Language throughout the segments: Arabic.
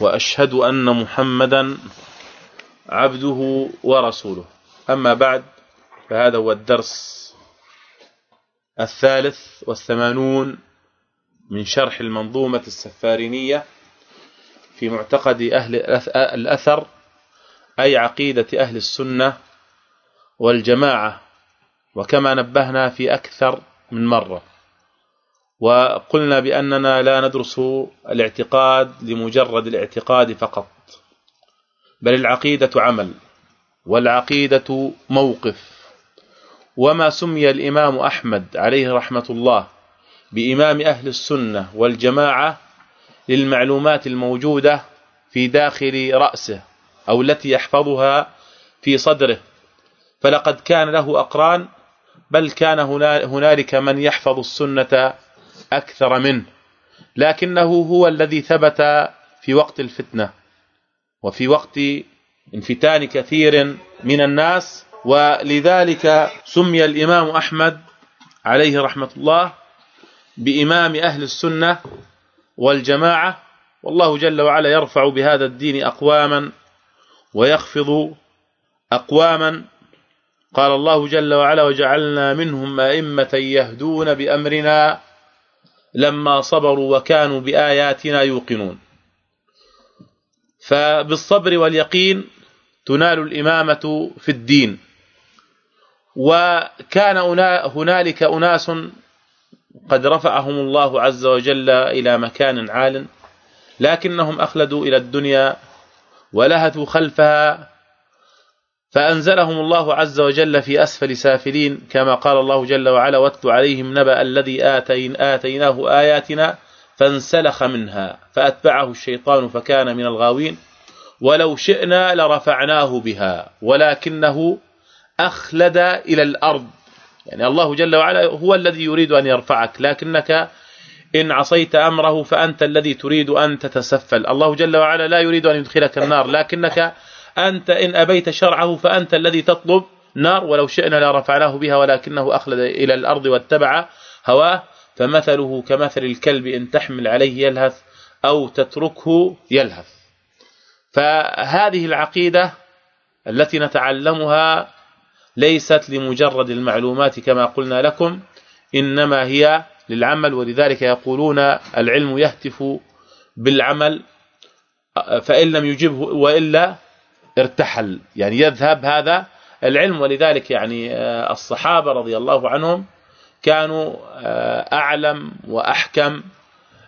وأشهد أن محمدا عبده ورسوله. أما بعد فهذا هو الدرس الثالث والثمانون من شرح المنظومة السفارينية في معتقد أهل الأثر أي عقيدة أهل السنة والجماعة وكما نبهنا في أكثر من مرة. وقلنا بأننا لا ندرس الاعتقاد لمجرد الاعتقاد فقط بل العقيدة عمل والعقيدة موقف. وما سمي الإمام أحمد عليه رحمة الله بإمام أهل السنة والجماعة للمعلومات الموجودة في داخل رأسه أو التي يحفظها في صدره. فلقد كان له أقران بل كان هنالك من يحفظ السنة أكثر منه لكنه هو الذي ثبت في وقت الفتنة وفي وقت انفتان كثير من الناس ولذلك سمي الإمام أحمد عليه رحمة الله بإمام أهل السنة والجماعة. والله جل وعلا يرفع بهذا الدين أقواما ويخفض أقواما. قال الله جل وعلا وجعلنا منهم أئمة يهدون بأمرنا لما صبروا وكانوا بآياتنا يوقنون. فبالصبر واليقين تنال الإمامة في الدين. وكان هنالك أناس قد رفعهم الله عز وجل إلى مكان عال لكنهم أخلدوا إلى الدنيا ولهثوا خلفها فأنزلهم الله عز وجل في أسفل سافلين كما قال الله جل وعلا واتل عليهم نبأ الذي آتين آتيناه آياتنا فانسلخ منها فأتبعه الشيطان فكان من الغاوين ولو شئنا لرفعناه بها ولكنه أخلد إلى الأرض. يعني الله جل وعلا هو الذي يريد أن يرفعك لكنك إن عصيت أمره فأنت الذي تريد أن تتسفل. الله جل وعلا لا يريد أن يدخلك النار لكنك أنت إن أبيت شرعه فأنت الذي تطلب نار ولو شئنا لرفعناه بها ولكنه أخلد إلى الأرض واتبع هواه. فمثله كمثل الكلب إن تحمل عليه يلهث أو تتركه يلهث. فهذه العقيدة التي نتعلمها ليست لمجرد المعلومات كما قلنا لكم إنما هي للعمل ولذلك يقولون العلم يهتف بالعمل فإن لم يجبه وإلا ارتحل. يعني يذهب هذا العلم. ولذلك يعني آه، الصحابة رضي الله عنهم كانوا آه، أعلم وأحكم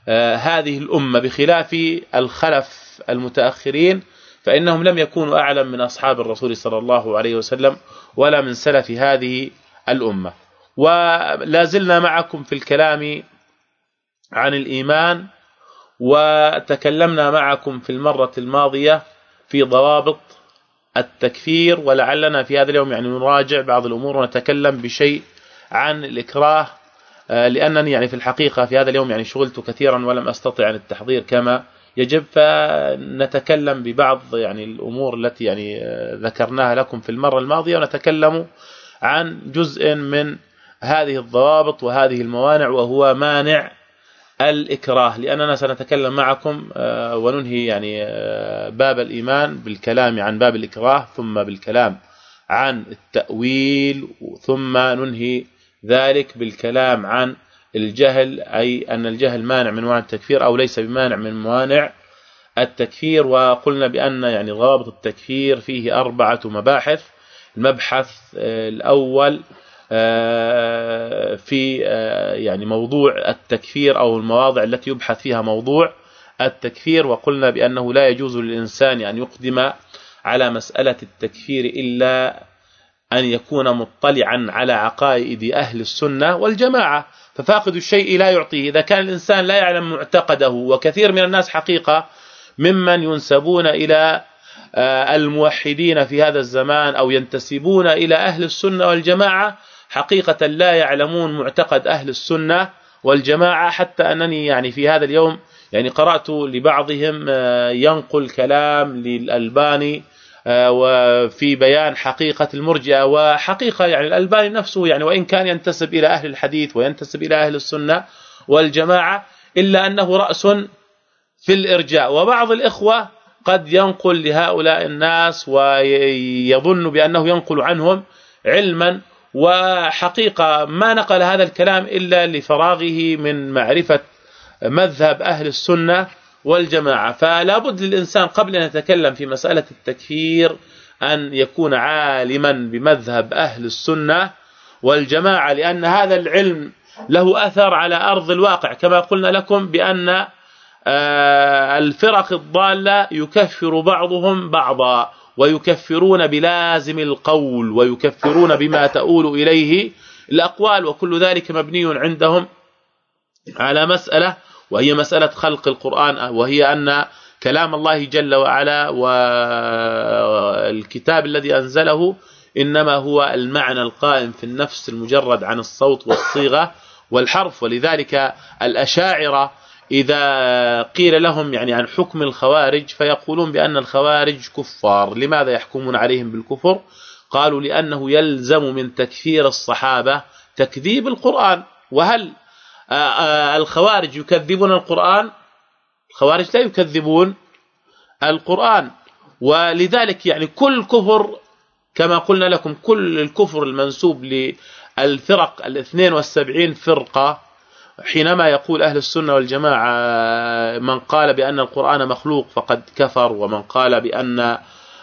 آه، هذه الأمة بخلاف الخلف المتأخرين فإنهم لم يكونوا أعلم من أصحاب الرسول صلى الله عليه وسلم ولا من سلف هذه الأمة. ولا زلنا معكم في الكلام عن الإيمان وتكلمنا معكم في المرة الماضية في ضوابط التكفير ولعلنا في هذا اليوم يعني نراجع بعض الأمور ونتكلم بشيء عن الإكراه آه، لأنني يعني في الحقيقة في هذا اليوم يعني شغلت كثيرا ولم أستطع عن التحضير كما يجب فنتكلم ببعض يعني الأمور التي يعني آه، ذكرناها لكم في المرة الماضية ونتكلم عن جزء من هذه الضوابط وهذه الموانع وهو مانع الإكراه لأننا سنتكلم معكم آه، وننهي يعني آه، باب الإيمان بالكلام عن باب الإكراه ثم بالكلام عن التأويل ثم ننهي ذلك بالكلام عن الجهل أي أن الجهل مانع من موانع التكفير أو ليس بمانع من موانع التكفير. وقلنا بأن يعني ضوابط التكفير فيه أربعة مباحث. المبحث آه، الأول في آه، يعني موضوع التكفير أو المواضع التي يبحث فيها موضوع التكفير وقلنا بأنه لا يجوز للإنسان أن يقدم على مسألة التكفير إلا أن يكون مطلعا على عقائد أهل السنة والجماعة. ففاقد الشيء لا يعطيه. إذا كان الإنسان لا يعلم معتقده وكثير من الناس حقيقة ممن ينسبون إلى آه، الموحدين في هذا الزمان أو ينتسبون إلى أهل السنة والجماعة حقيقة لا يعلمون معتقد أهل السنة والجماعة حتى أنني يعني في هذا اليوم يعني قرأت لبعضهم آه، ينقل كلام للألباني آه، وفي بيان حقيقة المرجئة وحقيقة يعني الألباني نفسه يعني وإن كان ينتسب إلى أهل الحديث وينتسب إلى أهل السنة والجماعة إلا أنه رأس في الإرجاء. وبعض الإخوة قد ينقل لهؤلاء الناس ويظن بأنه ينقل عنهم علما وحقيقة ما نقل هذا الكلام إلا لفراغه من معرفة مذهب أهل السنة والجماعة. فلا بد للإنسان قبل أن يتكلم في مسألة التكفير أن يكون عالما بمذهب أهل السنة والجماعة لأن هذا العلم له أثر على أرض الواقع. كما قلنا لكم بأن آه، الفرق الضالة يكفر بعضهم بعضا. ويكفرون بلازم القول ويكفرون بما تؤول إليه الأقوال وكل ذلك مبني عندهم على مسألة وهي مسألة خلق القرآن وهي أن كلام الله جل وعلا والكتاب الذي أنزله إنما هو المعنى القائم في النفس المجرد عن الصوت والصيغة والحرف. ولذلك الأشاعرة إذا قيل لهم يعني عن حكم الخوارج فيقولون بأن الخوارج كفار. لماذا يحكمون عليهم بالكفر؟ قالوا لأنه يلزم من تكفير الصحابة تكذيب القرآن. وهل الخوارج يكذبون القرآن؟ الخوارج لا يكذبون القرآن. ولذلك يعني كل كفر كما قلنا لكم كل الكفر المنسوب للفرق ال 72 فرقة حينما يقول أهل السنة والجماعة من قال بأن القرآن مخلوق فقد كفر ومن قال بأن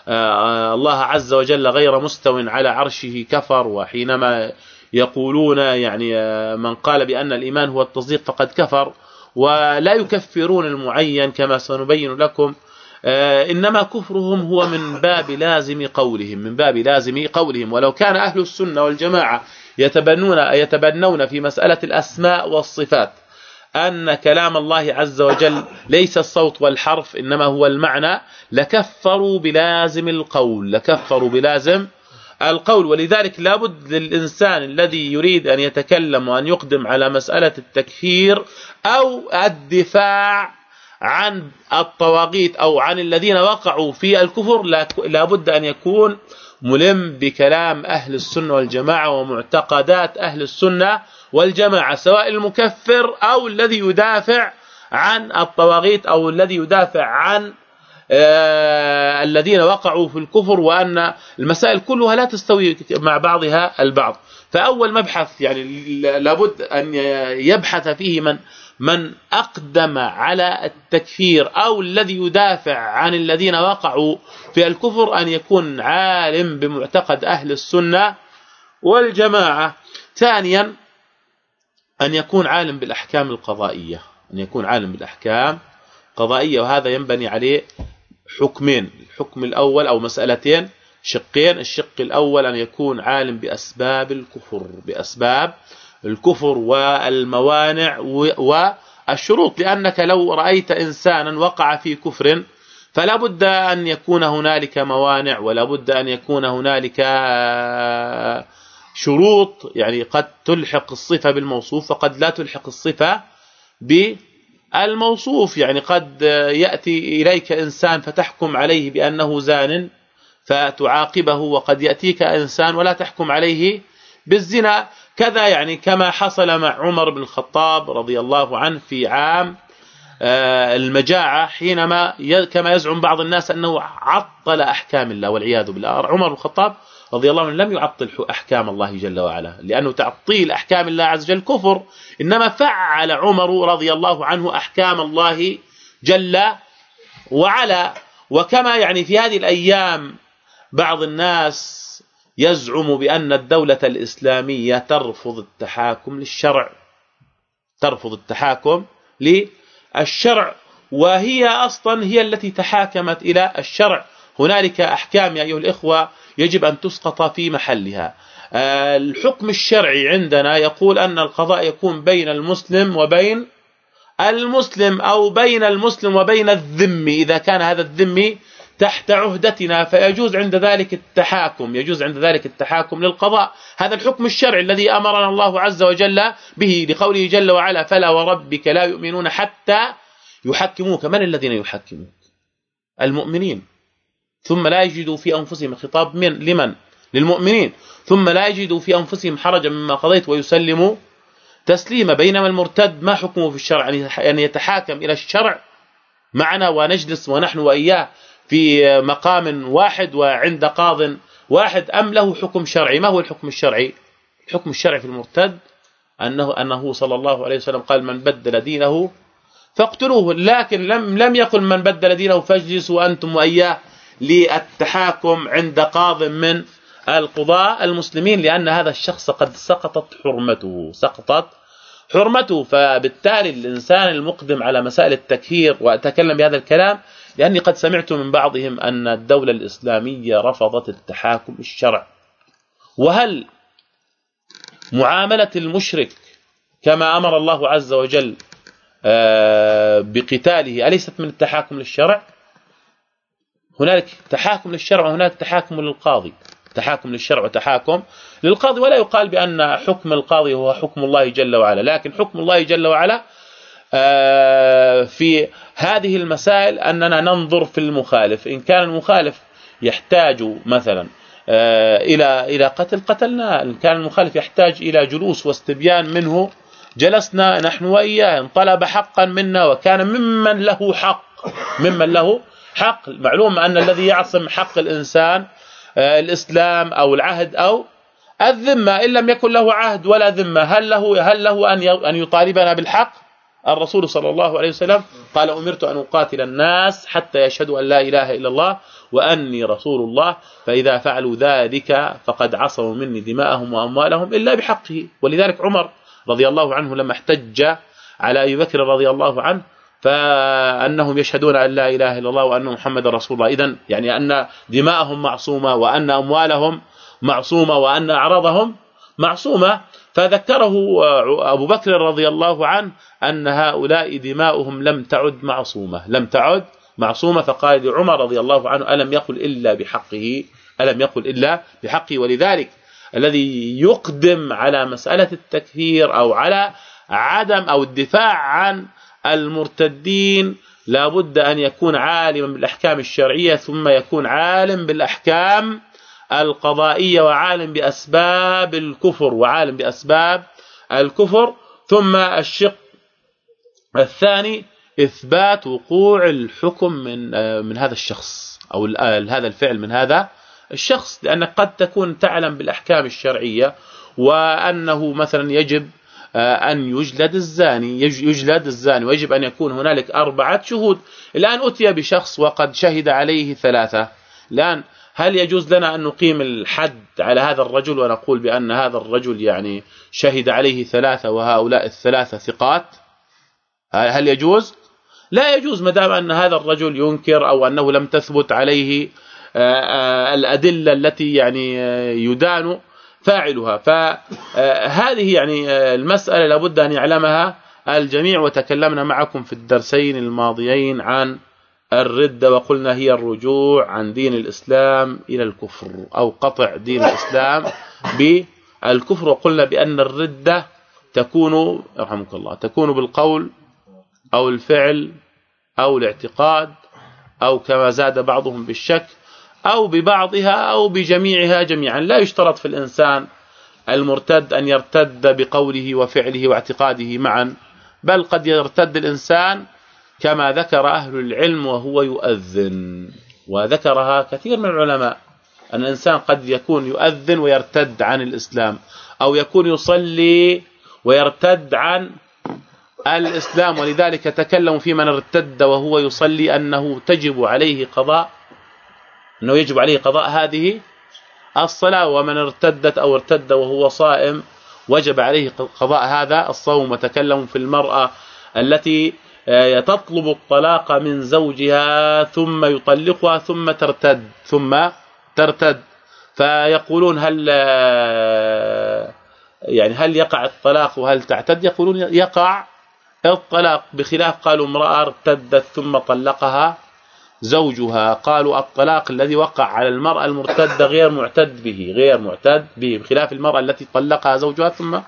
آه، الله عز وجل غير مستو على عرشه كفر. وحينما يقولون يعني آه، من قال بأن الإيمان هو التصديق فقد كفر. ولا يكفرون المعين كما سنبين لكم آه، إنما كفرهم هو من باب لازم قولهم من باب لازم قولهم. ولو كان أهل السنة والجماعة يتبنون يتبنون في مسألة الأسماء والصفات. أن كلام الله عز وجل ليس الصوت والحرف إنما هو المعنى. لكفروا بلازم القول لكفروا بلازم القول. ولذلك لابد للإنسان الذي يريد أن يتكلم وأن يقدم على مسألة التكفير أو الدفاع عن الطواغيت أو عن الذين وقعوا في الكفر لابد أن يكون ملم بكلام أهل السنة والجماعة ومعتقدات أهل السنة والجماعة سواء المكفر أو الذي يدافع عن الطواغيت أو الذي يدافع عن آه الذين وقعوا في الكفر وأن المسائل كلها لا تستوي مع بعضها البعض. فأول مبحث يعني لابد أن يبحث فيه من من أقدم على التكفير أو الذي يدافع عن الذين وقعوا في الكفر أن يكون عالم بمعتقد أهل السنة والجماعة. ثانيا أن يكون عالم بالأحكام القضائية أن يكون عالم بالأحكام القضائية وهذا ينبني عليه حكمين الحكم الأول أو مسألتين. شقين الشق الأول أن يكون عالم بأسباب الكفر بأسباب الكفر والموانع والشروط لأنك لو رأيت إنسانا وقع في كفر فلا بد أن يكون هنالك موانع ولا بد أن يكون هنالك شروط. يعني قد تلحق الصفة بالموصوف وقد لا تلحق الصفة بالموصوف. يعني قد يأتي إليك إنسان فتحكم عليه بأنه زان فتعاقبه وقد يأتيك إنسان ولا تحكم عليه بالزنا كذا يعني كما حصل مع عمر بن الخطاب رضي الله عنه في عام آه، المجاعة حينما كما يزعم بعض الناس أنه عطل أحكام الله والعياذ بالله. عمر بن الخطاب رضي الله عنه لم يعطل أحكام الله جل وعلا لأنه تعطيل أحكام الله عز وجل كفر. إنما فعل عمر رضي الله عنه أحكام الله جل وعلا. وكما يعني في هذه الأيام بعض الناس يزعم بأن الدولة الإسلامية ترفض التحاكم للشرع. ترفض التحاكم للشرع. وهي أصلا هي التي تحاكمت إلى الشرع. هنالك أحكام يا أيها الإخوة يجب أن تسقط في محلها. الحكم الشرعي عندنا يقول أن القضاء يكون بين المسلم وبين المسلم أو بين المسلم وبين الذمي. إذا كان هذا الذمي تحت عهدتنا فيجوز عند ذلك التحاكم يجوز عند ذلك التحاكم للقضاء. هذا الحكم الشرعي الذي أمرنا الله عز وجل به لقوله جل وعلا فلا وربك لا يؤمنون حتى يحكموك من الذين يحكموك المؤمنين. ثم لا يجدوا في أنفسهم خطاب من؟ لمن؟ للمؤمنين. ثم لا يجدوا في أنفسهم حرجا مما قضيت ويسلموا تسليما. بينما المرتد ما حكمه في الشرع؟ أن يتحاكم إلى الشرع معنا ونجلس ونحن وإياه. في مقام واحد وعند قاض واحد أم له حكم شرعي؟ ما هو الحكم الشرعي؟ الحكم الشرعي في المرتد انه أنه صلى الله عليه وسلم قال من بدل دينه فاقتلوه لكن لم لم يقل من بدل دينه فاجلسوا أنتم وإياه للتحاكم عند قاض من القضاء المسلمين لأن هذا الشخص قد سقطت حرمته سقطت حرمته. فبالتالي الإنسان المقدم على مسائل التكفير وأتكلم بهذا الكلام لأني قد سمعت من بعضهم أن الدولة الإسلامية رفضت التحاكم الشرع وهل معاملة المشرك كما أمر الله عز وجل آه، بقتاله أليست من التحاكم للشرع؟ هنالك تحاكم للشرع وهناك تحاكم للقاضي. تحاكم للشرع وتحاكم للقاضي. ولا يقال بأن حكم القاضي هو حكم الله جل وعلا لكن حكم الله جل وعلا في هذه المسائل أننا ننظر في المخالف. إن كان المخالف يحتاج مثلا آه، إلى إلى قتل قتلنا إن كان المخالف يحتاج إلى جلوس واستبيان منه جلسنا نحن وإياه. ان طلب حقا منا وكان ممن له حق. ممن له حق. معلوم أن الذي يعصم حق الإنسان آه، الإسلام أو العهد أو الذمة إن لم يكن له عهد ولا ذمة هل له هل له أن أن يطالبنا بالحق؟ الرسول صلى الله عليه وسلم قال أمرت أن أقاتل الناس حتى يشهدوا أن لا إله إلا الله وأني رسول الله فإذا فعلوا ذلك فقد عصموا مني دماءهم وأموالهم إلا بحقه. ولذلك عمر رضي الله عنه لما احتج على أبي بكر رضي الله عنه فأنهم يشهدون أن لا إله إلا الله وأن محمد رسول الله. اذا يعني أن دماءهم معصومة وأن أموالهم معصومة وأن أعراضهم معصومة. فذكره أبو بكر رضي الله عنه أن هؤلاء دماؤهم لم تعد معصومة لم تعد معصومة. فقال لعمر رضي الله عنه ألم يقل إلا بحقه؟ ألم يقل إلا بحقه؟ ولذلك الذي يقدم على مسألة التكفير أو على عدم أو الدفاع عن المرتدين لابد أن يكون عالما بالأحكام الشرعية ثم يكون عالم بالأحكام القضائية وعالم بأسباب الكفر وعالم بأسباب الكفر. ثم الشق الثاني إثبات وقوع الحكم من من هذا الشخص أو هذا الفعل من هذا الشخص. لانك قد تكون تعلم بالأحكام الشرعية وأنه مثلا يجب آه، أن يجلد الزاني يجلد الزاني ويجب أن يكون هنالك أربعة شهود. الآن أتي بشخص وقد شهد عليه ثلاثة. الآن هل يجوز لنا أن نقيم الحد على هذا الرجل ونقول بأن هذا الرجل يعني شهد عليه ثلاثة وهؤلاء الثلاثة ثقات؟ هل يجوز؟ لا يجوز ما دام أن هذا الرجل ينكر أو أنه لم تثبت عليه آه، آه، الأدلة التي يعني يدان فاعلها. فهذه يعني المسألة لابد أن يعلمها الجميع وتكلمنا معكم في الدرسين الماضيين عن الردة وقلنا هي الرجوع عن دين الإسلام إلى الكفر أو قطع دين الإسلام بالكفر. وقلنا بأن الردة تكون رحمك الله تكون بالقول أو الفعل أو الاعتقاد أو كما زاد بعضهم بالشك أو ببعضها أو بجميعها جميعا. لا يشترط في الإنسان المرتد أن يرتد بقوله وفعله واعتقاده معا بل قد يرتد الإنسان كما ذكر أهل العلم وهو يؤذن. وذكرها كثير من العلماء. أن الإنسان قد يكون يؤذن ويرتد عن الإسلام. أو يكون يصلي ويرتد عن الإسلام. ولذلك تكلموا في من ارتد وهو يصلي أنه تجب عليه قضاء. أنه يجب عليه قضاء هذه الصلاة. ومن ارتدت أو ارتد وهو صائم وجب عليه قضاء هذا الصوم. وتكلم في المرأة التي تطلب الطلاق من زوجها ثم يطلقها ثم ترتد ثم ترتد. فيقولون هل آه، يعني هل يقع الطلاق وهل تعتد؟ يقولون يقع الطلاق بخلاف قالوا امرأة ارتدت ثم طلقها زوجها. قالوا الطلاق الذي وقع على المرأة المرتدة غير معتد به غير معتد به بخلاف المرأة التي طلقها زوجها ثم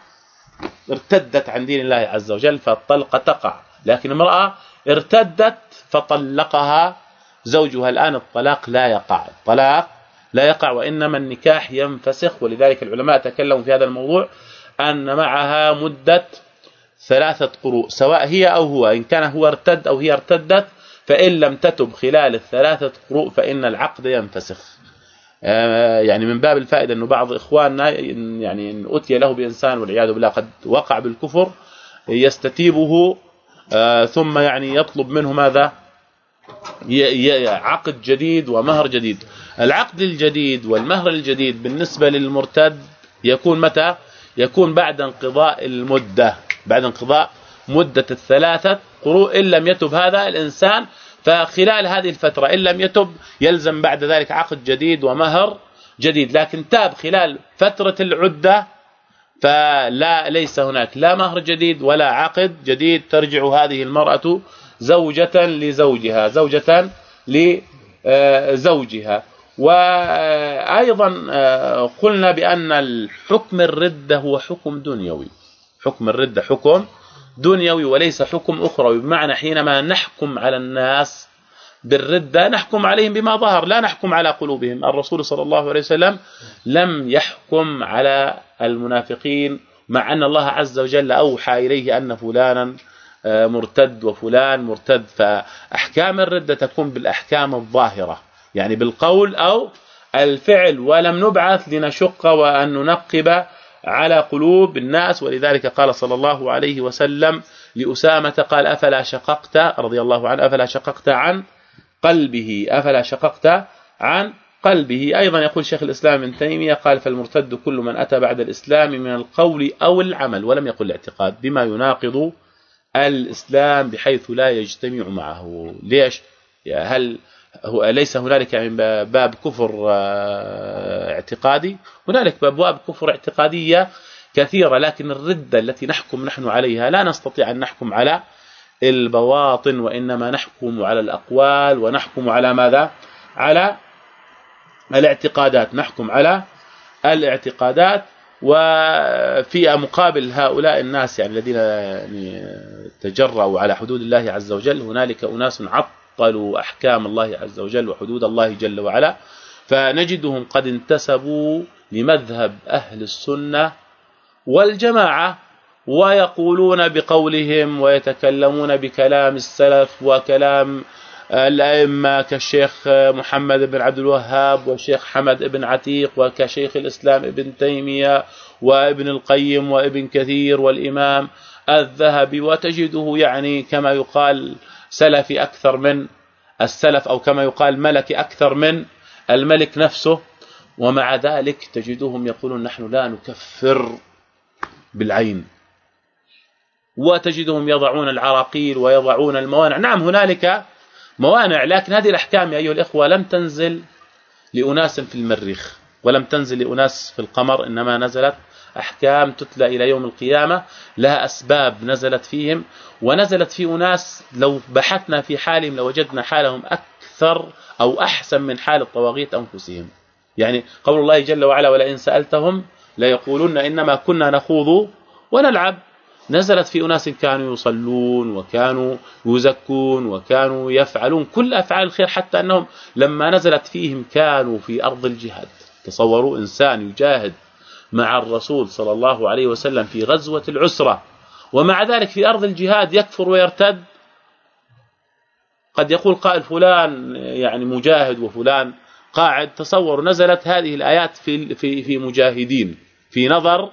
ارتدت عن دين الله عز وجل فالطلقة تقع. لكن المرأة ارتدت فطلقها زوجها. الآن الطلاق لا يقع. الطلاق لا يقع وإنما النكاح ينفسخ. ولذلك العلماء تكلموا في هذا الموضوع أن معها مدة ثلاثة قروء سواء هي أو هو إن كان هو ارتد أو هي ارتدت فإن لم تتب خلال الثلاثة قروء فإن العقد ينفسخ. آه، يعني من باب الفائدة انه بعض إخواننا يعني إن أتي له بإنسان والعياذ بالله قد وقع بالكفر يستتيبه ثم يعني يطلب منه ماذا؟ عقد جديد ومهر جديد. العقد الجديد والمهر الجديد بالنسبة للمرتد يكون متى؟ يكون بعد انقضاء المدة. بعد انقضاء مدة الثلاثة. قروء إن لم يتب هذا الإنسان فخلال هذه الفترة إن لم يتب يلزم بعد ذلك عقد جديد ومهر جديد. لكن تاب خلال فترة العدة فلا ليس هناك لا مهر جديد ولا عقد جديد ترجع هذه المرأة زوجة لزوجها زوجة لزوجها وأيضا آه، قلنا بأن الحكم الرده هو حكم دنيوي. حكم الرده حكم دنيوي وليس حكم أخروي. بمعنى حينما نحكم على الناس بالرده نحكم عليهم بما ظهر لا نحكم على قلوبهم. الرسول صلى الله عليه وسلم لم يحكم على المنافقين مع أن الله عز وجل أوحى إليه أن فلانا آه، مرتد وفلان مرتد. فأحكام الرده تكون بالأحكام الظاهرة يعني بالقول أو الفعل. ولم نبعث لنشق وأن ننقب على قلوب الناس. ولذلك قال صلى الله عليه وسلم لأسامة قال أفلا شققت رضي الله عنه أفلا شققت عن قلبه. أفلا شققت عن قلبه؟ أيضا يقول شيخ الإسلام ابن تيمية قال فالمرتد كل من أتى بعد الإسلام من القول أو العمل ولم يقل الاعتقاد بما يناقض الإسلام بحيث لا يجتمع معه. ليش؟ هل هو ليس هنالك يعني باب كفر آه، اعتقادي؟ هنالك ابواب كفر اعتقادية كثيرة لكن الردة التي نحكم نحن عليها لا نستطيع أن نحكم على البواطن وإنما نحكم على الأقوال ونحكم على ماذا؟ على الاعتقادات نحكم على الاعتقادات. وفي مقابل هؤلاء الناس يعني الذين يعني تجرؤوا على حدود الله عز وجل هنالك أناس عط عطلوا أحكام الله عز وجل وحدود الله جل وعلا. فنجدهم قد انتسبوا لمذهب أهل السنة والجماعة. ويقولون بقولهم ويتكلمون بكلام السلف وكلام الأئمة كالشيخ محمد بن عبد الوهاب والشيخ حمد بن عتيق وكشيخ الإسلام ابن تيمية وابن القيم وابن كثير والإمام الذهبي وتجده يعني كما يقال سلفي أكثر من السلف أو كما يقال ملكي أكثر من الملك نفسه ومع ذلك تجدهم يقولون نحن لا نكفر بالعين. وتجدهم يضعون العراقيل ويضعون الموانع. نعم هنالك موانع لكن هذه الأحكام يا أيها الإخوة لم تنزل لأناس في المريخ ولم تنزل لأناس في القمر إنما نزلت أحكام تتلى إلى يوم القيامة لها أسباب نزلت فيهم ونزلت في أناس لو بحثنا في حالهم لوجدنا حالهم أكثر أو أحسن من حال الطواغيت أنفسهم. يعني قول الله جل وعلا ولئن سألتهم ليقولن إنما كنا نخوض ونلعب. نزلت في أناس كانوا يصلون وكانوا يزكون وكانوا يفعلون كل أفعال الخير حتى أنهم لما نزلت فيهم كانوا في أرض الجهاد. تصوروا إنسان يجاهد مع الرسول صلى الله عليه وسلم في غزوة العسرة ومع ذلك في أرض الجهاد يكفر ويرتد. قد يقول قائل فلان يعني مجاهد وفلان قاعد. تصور نزلت هذه الآيات في في في مجاهدين. في نظر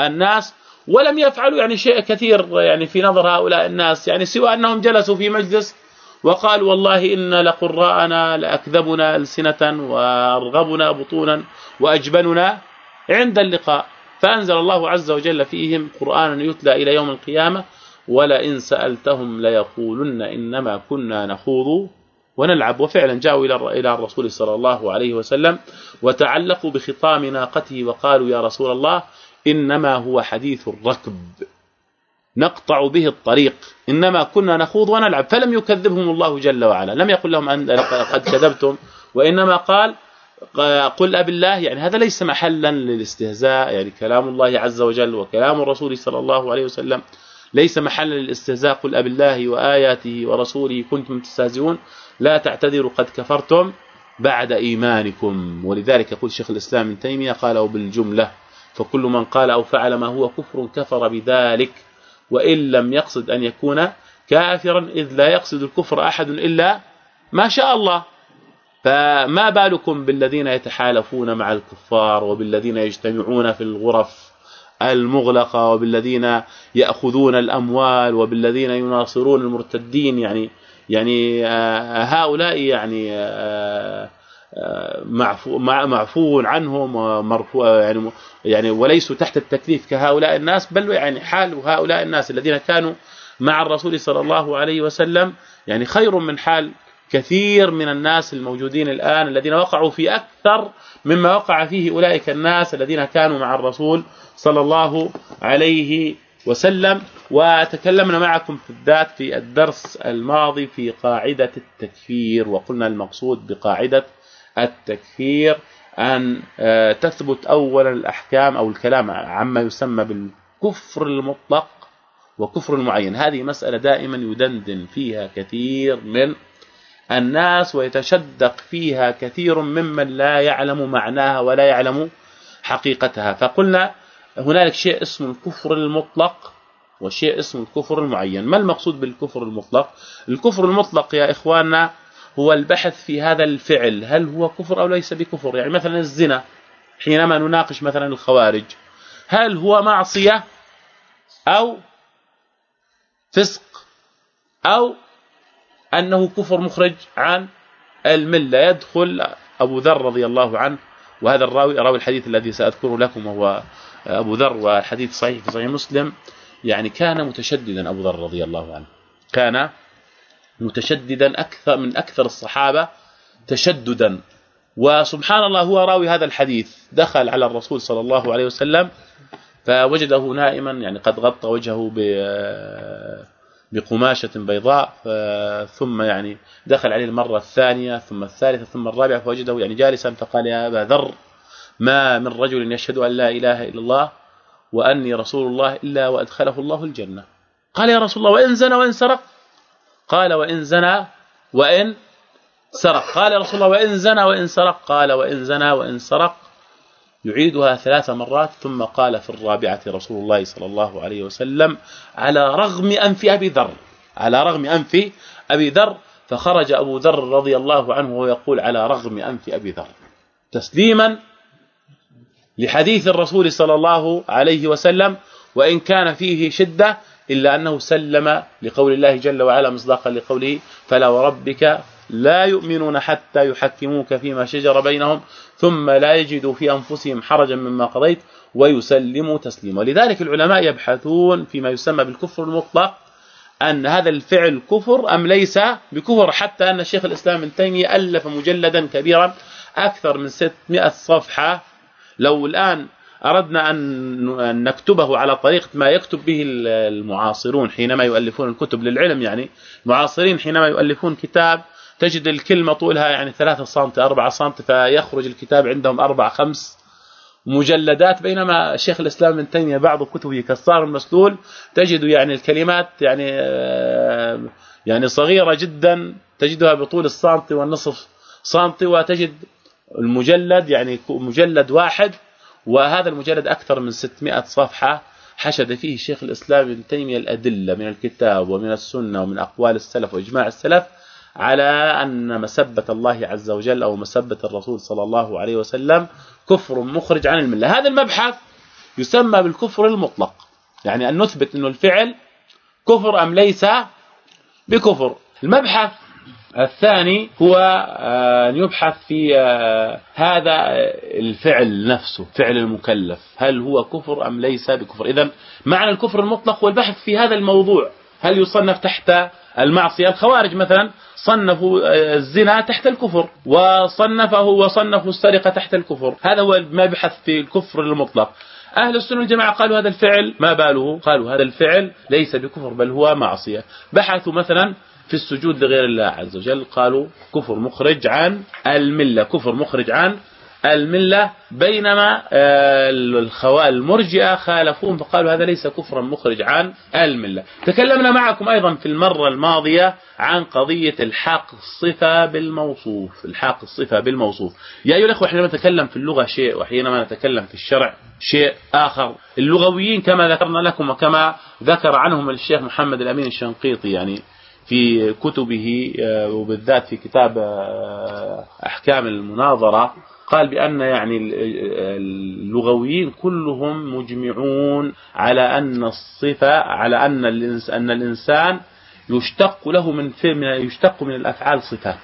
الناس ولم يفعلوا يعني شيء كثير يعني في نظر هؤلاء الناس يعني سوى أنهم جلسوا في مجلس وقالوا والله إن لقراءنا لأكذبنا ألسنة وأرغبنا بطونا وأجبننا عند اللقاء. فأنزل الله عز وجل فيهم قرآنا يتلى إلى يوم القيامة ولئن سألتهم ليقولن إنما كنا نخوض ونلعب. وفعلا جاءوا إلى إلى الرسول صلى الله عليه وسلم وتعلقوا بخطام ناقته وقالوا يا رسول الله إنما هو حديث الركب. نقطع به الطريق. إنما كنا نخوض ونلعب. فلم يكذبهم الله جل وعلا. لم يقل لهم أن قد كذبتم. وإنما قال قل أب الله. يعني هذا ليس محلا للاستهزاء. يعني كلام الله عز وجل وكلام الرسول صلى الله عليه وسلم ليس محلا للاستهزاء. قل أب الله وآياته ورسوله كنتم تستهزئون. لا تعتذروا قد كفرتم بعد إيمانكم. ولذلك يقول شيخ الإسلام ابن تيمية قال بالجملة فكل من قال أو فعل ما هو كفر كفر بذلك وإن لم يقصد أن يكون كافرا إذ لا يقصد الكفر أحد إلا ما شاء الله. فما بالكم بالذين يتحالفون مع الكفار وبالذين يجتمعون في الغرف المغلقة وبالذين يأخذون الأموال وبالذين يناصرون المرتدين؟ يعني يعني آه، هؤلاء يعني آه، معفو معفو عنهم ومرفوع يعني يعني وليسوا تحت التكليف كهؤلاء الناس بل يعني حال هؤلاء الناس الذين كانوا مع الرسول صلى الله عليه وسلم. يعني خير من حال كثير من الناس الموجودين الآن الذين وقعوا في أكثر مما وقع فيه أولئك الناس الذين كانوا مع الرسول صلى الله عليه وسلم. وتكلمنا معكم في الذات في الدرس الماضي في قاعدة التكفير وقلنا المقصود بقاعدة التكفير أن آه، تثبت أولا الأحكام أو الكلام عما يسمى بالكفر المطلق وكفر المعين. هذه مسألة دائما يدندن فيها كثير من الناس ويتشدق فيها كثير ممن لا يعلم معناها ولا يعلم حقيقتها. فقلنا هنالك شيء اسمه الكفر المطلق وشيء اسمه الكفر المعين. ما المقصود بالكفر المطلق؟ الكفر المطلق يا إخواننا هو البحث في هذا الفعل. هل هو كفر أو ليس بكفر؟ يعني مثلا الزنا حينما نناقش مثلا الخوارج. هل هو معصية أو فسق أو أنه كفر مخرج عن الملة؟ يدخل أبو ذر رضي الله عنه وهذا الراوي راوي الحديث الذي سأذكره لكم وهو أبو ذر والحديث صحيح في صحيح مسلم. يعني كان متشددا أبو ذر رضي الله عنه. كان متشددا أكثر من أكثر الصحابة تشددا. وسبحان الله هو راوي هذا الحديث. دخل على الرسول صلى الله عليه وسلم فوجده نائما يعني قد غطى وجهه بقماشة بيضاء ثم يعني دخل عليه المرة الثانية ثم الثالثة ثم الرابعة فوجده يعني جالسا فقال يا أبا ذر ما من رجل يشهد أن لا إله إلا الله وأني رسول الله إلا وأدخله الله الجنة. قال يا رسول الله وإن زنى وإن سرق؟ قال وإن زنى وإن سرق. قال رسول الله وإن زنى وإن سرق. قال وإن زنى وإن سرق. يعيدها ثلاث مرات. ثم قال في الرابعة رسول الله صلى الله عليه وسلم على رغم أنف أبي ذر. على رغم أنف أبي ذر. فخرج أبو ذر رضي الله عنه ويقول على رغم أنف أبي ذر. تسليما لحديث الرسول صلى الله عليه وسلم. وإن كان فيه شدة إلا أنه سلم لقول الله جل وعلا مصداقا لقوله فلا وربك لا يؤمنون حتى يحكموك فيما شجر بينهم ثم لا يجدوا في أنفسهم حرجا مما قضيت ويسلموا تسليما. ولذلك العلماء يبحثون فيما يسمى بالكفر المطلق أن هذا الفعل كفر أم ليس بكفر حتى أن شيخ الإسلام ابن تيمية ألف مجلدا كبيرا أكثر من 600 صفحة. لو الآن أردنا أن نكتبه على طريقة ما يكتب به المعاصرون حينما يؤلفون الكتب للعلم. يعني المعاصرين حينما يؤلفون كتاب تجد الكلمة طولها يعني 3 سم 4 سم فيخرج الكتاب عندهم 4 5 مجلدات. بينما شيخ الإسلام ابن تيمية بعض كتبه كالصار المسلول تجد يعني الكلمات يعني آه، يعني صغيرة جدا تجدها بطول السنتي والنصف سنتي وتجد المجلد يعني مجلد واحد وهذا المجلد أكثر من 600 صفحة حشد فيه شيخ الإسلام ابن تيمية الأدلة من الكتاب ومن السنة ومن أقوال السلف وإجماع السلف على أن مسبة الله عز وجل أو مسبة الرسول صلى الله عليه وسلم كفر مخرج عن الملة. هذا المبحث يسمى بالكفر المطلق. يعني أن نثبت إنه الفعل كفر أم ليس بكفر. المبحث الثاني هو آه، أن يبحث في آه، هذا الفعل نفسه فعل المكلف. هل هو كفر أم ليس بكفر؟ اذا معنى الكفر المطلق هو البحث في هذا الموضوع. هل يصنف تحت المعصية الخوارج مثلا؟ صنفوا آه، الزنا تحت الكفر وصنفه وصنفوا السرقة تحت الكفر. هذا هو ما يبحث في الكفر المطلق. أهل السنة والجماعة قالوا هذا الفعل ما باله قالوا هذا الفعل ليس بكفر بل هو معصية. بحثوا مثلا في السجود لغير الله عز وجل قالوا كفر مخرج عن الملة كفر مخرج عن الملة بينما آه، المرجئة خالفوهم فقالوا هذا ليس كفرا مخرج عن الملة. تكلمنا معكم أيضا في المرة الماضية عن قضية الحاق الصفة بالموصوف الحاق الصفة بالموصوف. يا أيها الأخوة حينما نتكلم في اللغة شيء وحينما نتكلم في الشرع شيء آخر. اللغويين كما ذكرنا لكم وكما ذكر عنهم الشيخ محمد الأمين الشنقيطي يعني في كتبه آه، وبالذات في كتاب آه، أحكام المناظرة قال بأن يعني اللغويين كلهم مجمعون على أن الصفة على أن أن الإنسان يشتق له من يشتق من الأفعال صفات.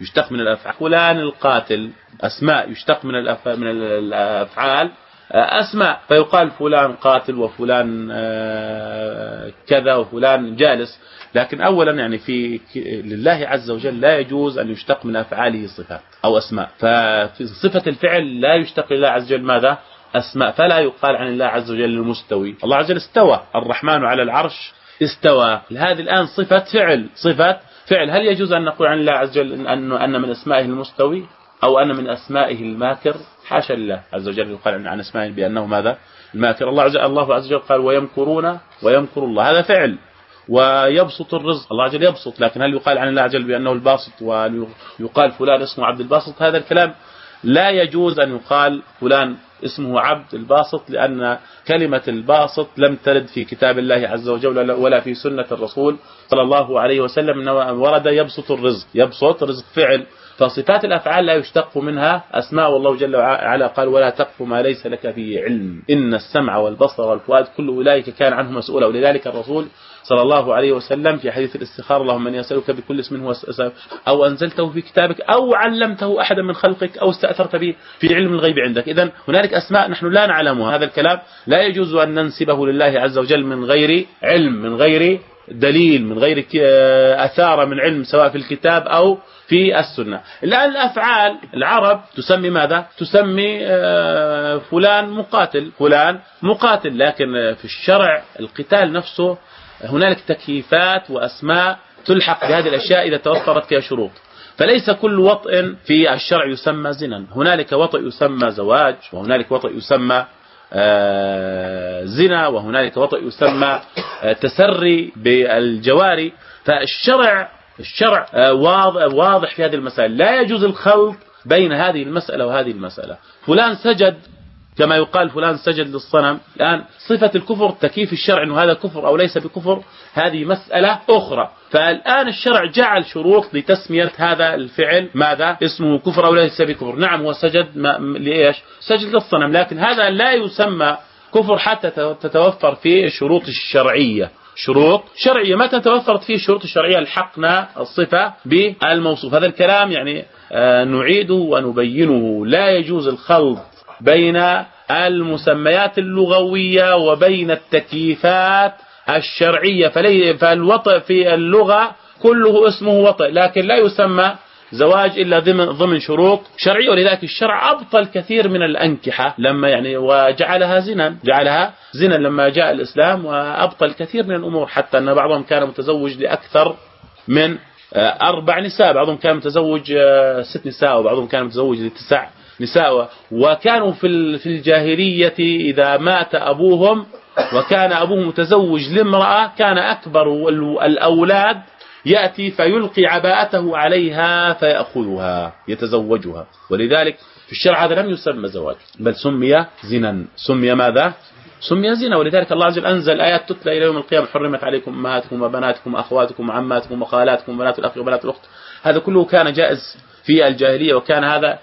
يشتق من الأفعال. فلان القاتل أسماء يشتق من من الأفعال أسماء فيقال فلان قاتل وفلان آه، كذا وفلان جالس لكن أولا يعني في لله عز وجل لا يجوز أن يشتق من أفعاله صفات أو أسماء. ففي صفة الفعل لا يشتق لله عز وجل ماذا؟ أسماء. فلا يقال عن الله عز وجل المستوي. الله عز وجل استوى. الرحمن على العرش استوى. هذه الآن صفة فعل. صفة فعل. هل يجوز أن نقول عن الله عز وجل أن أن من أسمائه المستوي أو أن من أسمائه الماكر؟ حاشا لله عز وجل يقال عن أسمائه بأنه ماذا؟ الماكر. الله عز الله عز وجل قال ويمكرون ويمكر الله. هذا فعل. ويبسط الرزق. الله عز وجل يبسط. لكن هل يقال عن الله عز وجل بأنه الباسط ويقال فلان اسمه عبد الباسط؟ هذا الكلام لا يجوز أن يقال فلان اسمه عبد الباسط لأن كلمة الباسط لم ترد في كتاب الله عز وجل ولا في سنة الرسول صلى الله عليه وسلم. ورد يبسط الرزق. يبسط رزق فعل. فصفات الأفعال لا يشتق منها أسماء والله جل وعلا قال ولا تقف ما ليس لك فيه علم. إن السمع والبصر والفؤاد كل أولئك كان عنه مسؤولا. ولذلك الرسول صلى الله عليه وسلم في حديث الاستخارة اللهم إني أسألك بكل اسم هو أو أنزلته في كتابك أو علمته أحدا من خلقك أو استأثرت به في علم الغيب عندك. اذا هنالك أسماء نحن لا نعلمها. هذا الكلام لا يجوز أن ننسبه لله عز وجل من غير علم من غير دليل من غير آثار من علم سواء في الكتاب أو في السنة. الآن الأفعال العرب تسمي ماذا؟ تسمي آه، فلان مقاتل فلان مقاتل. لكن في الشرع القتال نفسه هنالك تكييفات وأسماء تلحق بهذه الأشياء إذا توفرت فيها شروط. فليس كل وطء في الشرع يسمى زنا. هنالك وطء يسمى زواج وهنالك وطء يسمى آه، زنا وهنالك وطء يسمى آه، تسري بالجواري. فالشرع الشرع آه، واضح في هذه المسائل. لا يجوز الخلط بين هذه المسألة وهذه المسألة. فلان سجد كما يقال فلان سجد للصنم. الآن صفة الكفر تكييف الشرع أنه هذا كفر أو ليس بكفر هذه مسألة أخرى. فالآن الشرع جعل شروط لتسمية هذا الفعل ماذا؟ اسمه كفر أو ليس بكفر. نعم هو سجد لإيش؟ سجد للصنم. لكن هذا لا يسمى كفر حتى تتوفر فيه الشروط الشرعية. شروط شرعية. متى توفرت فيه الشروط الشرعية الحقنا الصفة بالموصوف. هذا الكلام يعني آه، نعيده ونبينه. لا يجوز الخلط بين المسميات اللغوية وبين التكييفات الشرعية. فالوطئ في اللغة كله اسمه وطئ لكن لا يسمى زواج إلا ضمن ضمن شروط شرعية ولذلك الشرع أبطل كثير من الأنكحة لما يعني وجعلها زنا جعلها زنا لما جاء الإسلام وأبطل كثير من الأمور حتى أن بعضهم كان متزوج لأكثر من آه، أربع نساء بعضهم كان متزوج آه، ست نساء وبعضهم كان متزوج لتسع نساء وكانوا في في الجاهلية إذا مات أبوهم وكان أبوه متزوج لامرأة كان أكبر الأولاد يأتي فيلقي عباءته عليها فيأخذها يتزوجها. ولذلك في الشرع هذا لم يسمى زواج بل سمي زنا. سمي ماذا؟ سمي زنا. ولذلك الله عز وجل أنزل آيات تتلى إلى يوم القيامة حرمت عليكم أمهاتكم وبناتكم وأخواتكم وعماتكم وخالاتكم وبنات الأخ وبنات الأخت. هذا كله كان جائز في الجاهلية وكان هذا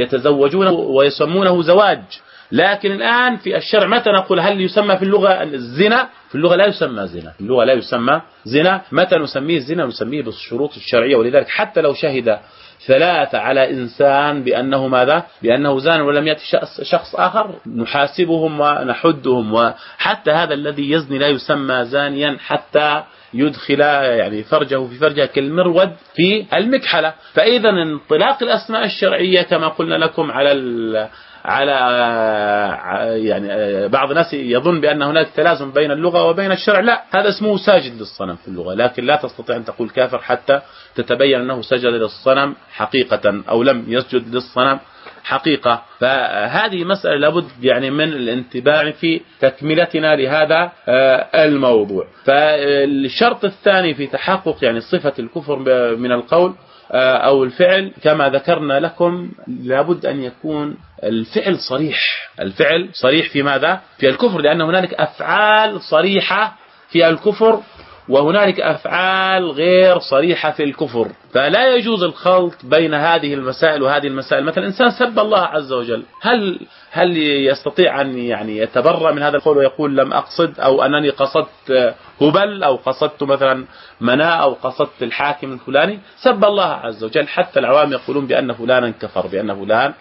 يتزوجون ويسمونه زواج. لكن الآن في الشرع متى نقول هل يسمى في اللغة الزنا؟ في اللغة لا يسمى زنا. في اللغة لا يسمى زنا. متى نسميه الزنا نسميه بالشروط الشرعية. ولذلك حتى لو شهد ثلاثة على إنسان بأنه ماذا؟ بأنه زان ولم يأتي شخص آخر نحاسبهم ونحدهم. وحتى هذا الذي يزني لا يسمى زانيا حتى يدخل يعني فرجه في فرجها كالمرود في المكحلة. فإذا انطلاق الأسماء الشرعية كما قلنا لكم على على يعني بعض الناس يظن بأن هناك تلازم بين اللغة وبين الشرع. لا هذا اسمه ساجد للصنم في اللغة لكن لا تستطيع أن تقول كافر حتى تتبين أنه سجد للصنم حقيقة أو لم يسجد للصنم حقيقة. فهذه مسألة لابد يعني من الانتباه في تكملتنا لهذا آه، الموضوع. فالشرط الثاني في تحقق يعني صفة الكفر من القول آه، أو الفعل كما ذكرنا لكم لابد أن يكون الفعل صريح الفعل صريح في ماذا؟ في الكفر لأن هنالك أفعال صريحة في الكفر وهنالك أفعال غير صريحة في الكفر. فلا يجوز الخلط بين هذه المسائل وهذه المسائل. مثلا إنسان سب الله عز وجل هل هل يستطيع أن يعني يتبرأ من هذا القول ويقول لم أقصد أو أنني قصدت هبل أو قصدت مثلا مناء أو قصدت الحاكم الفلاني؟ سب الله عز وجل. حتى العوام يقولون بأن فلانا كفر بأن فلان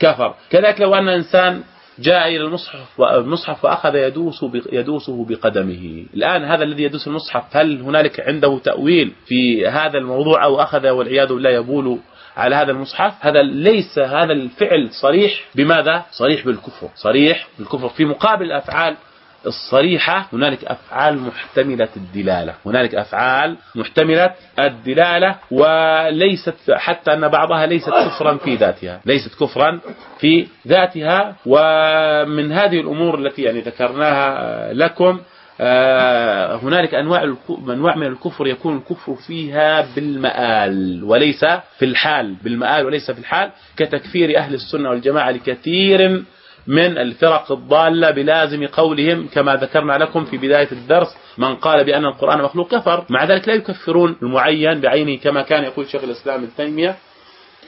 كفر. كذلك لو أن إنسان جاء إلى المصحف المصحف وأخذ يدوس يدوسه بقدمه. الآن هذا الذي يدوس المصحف هل هنالك عنده تأويل في هذا الموضوع أو أخذ والعياذ بالله يبول على هذا المصحف؟ هذا ليس هذا الفعل صريح. بماذا؟ صريح بالكفر صريح بالكفر. في مقابل الأفعال الصريحة هنالك أفعال محتملة الدلالة. هنالك أفعال محتملة الدلالة وليست حتى أن بعضها ليست كفرا في ذاتها. ليست كفرا في ذاتها ومن هذه الأمور التي يعني ذكرناها لكم آه، هنالك أنواع أنواع من الكفر يكون الكفر فيها بالمآل وليس في الحال بالمآل وليس في الحال كتكفير أهل السنة والجماعة لكثير من الفرق الضالة بلازم قولهم كما ذكرنا لكم في بداية الدرس من قال بأن القرآن مخلوق كفر. مع ذلك لا يكفرون المعين بعينه كما كان يقول شيخ الإسلام ابن تيمية.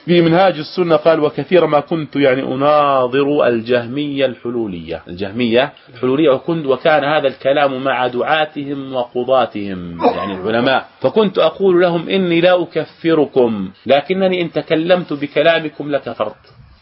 في منهاج السنة قال وكثيرا ما كنت يعني أناظر الجهمية الحلولية. الجهمية الحلولية وكنت وكان هذا الكلام مع دعاتهم وقضاتهم يعني العلماء. فكنت أقول لهم إني لا أكفركم لكنني إن تكلمت بكلامكم لكفرت.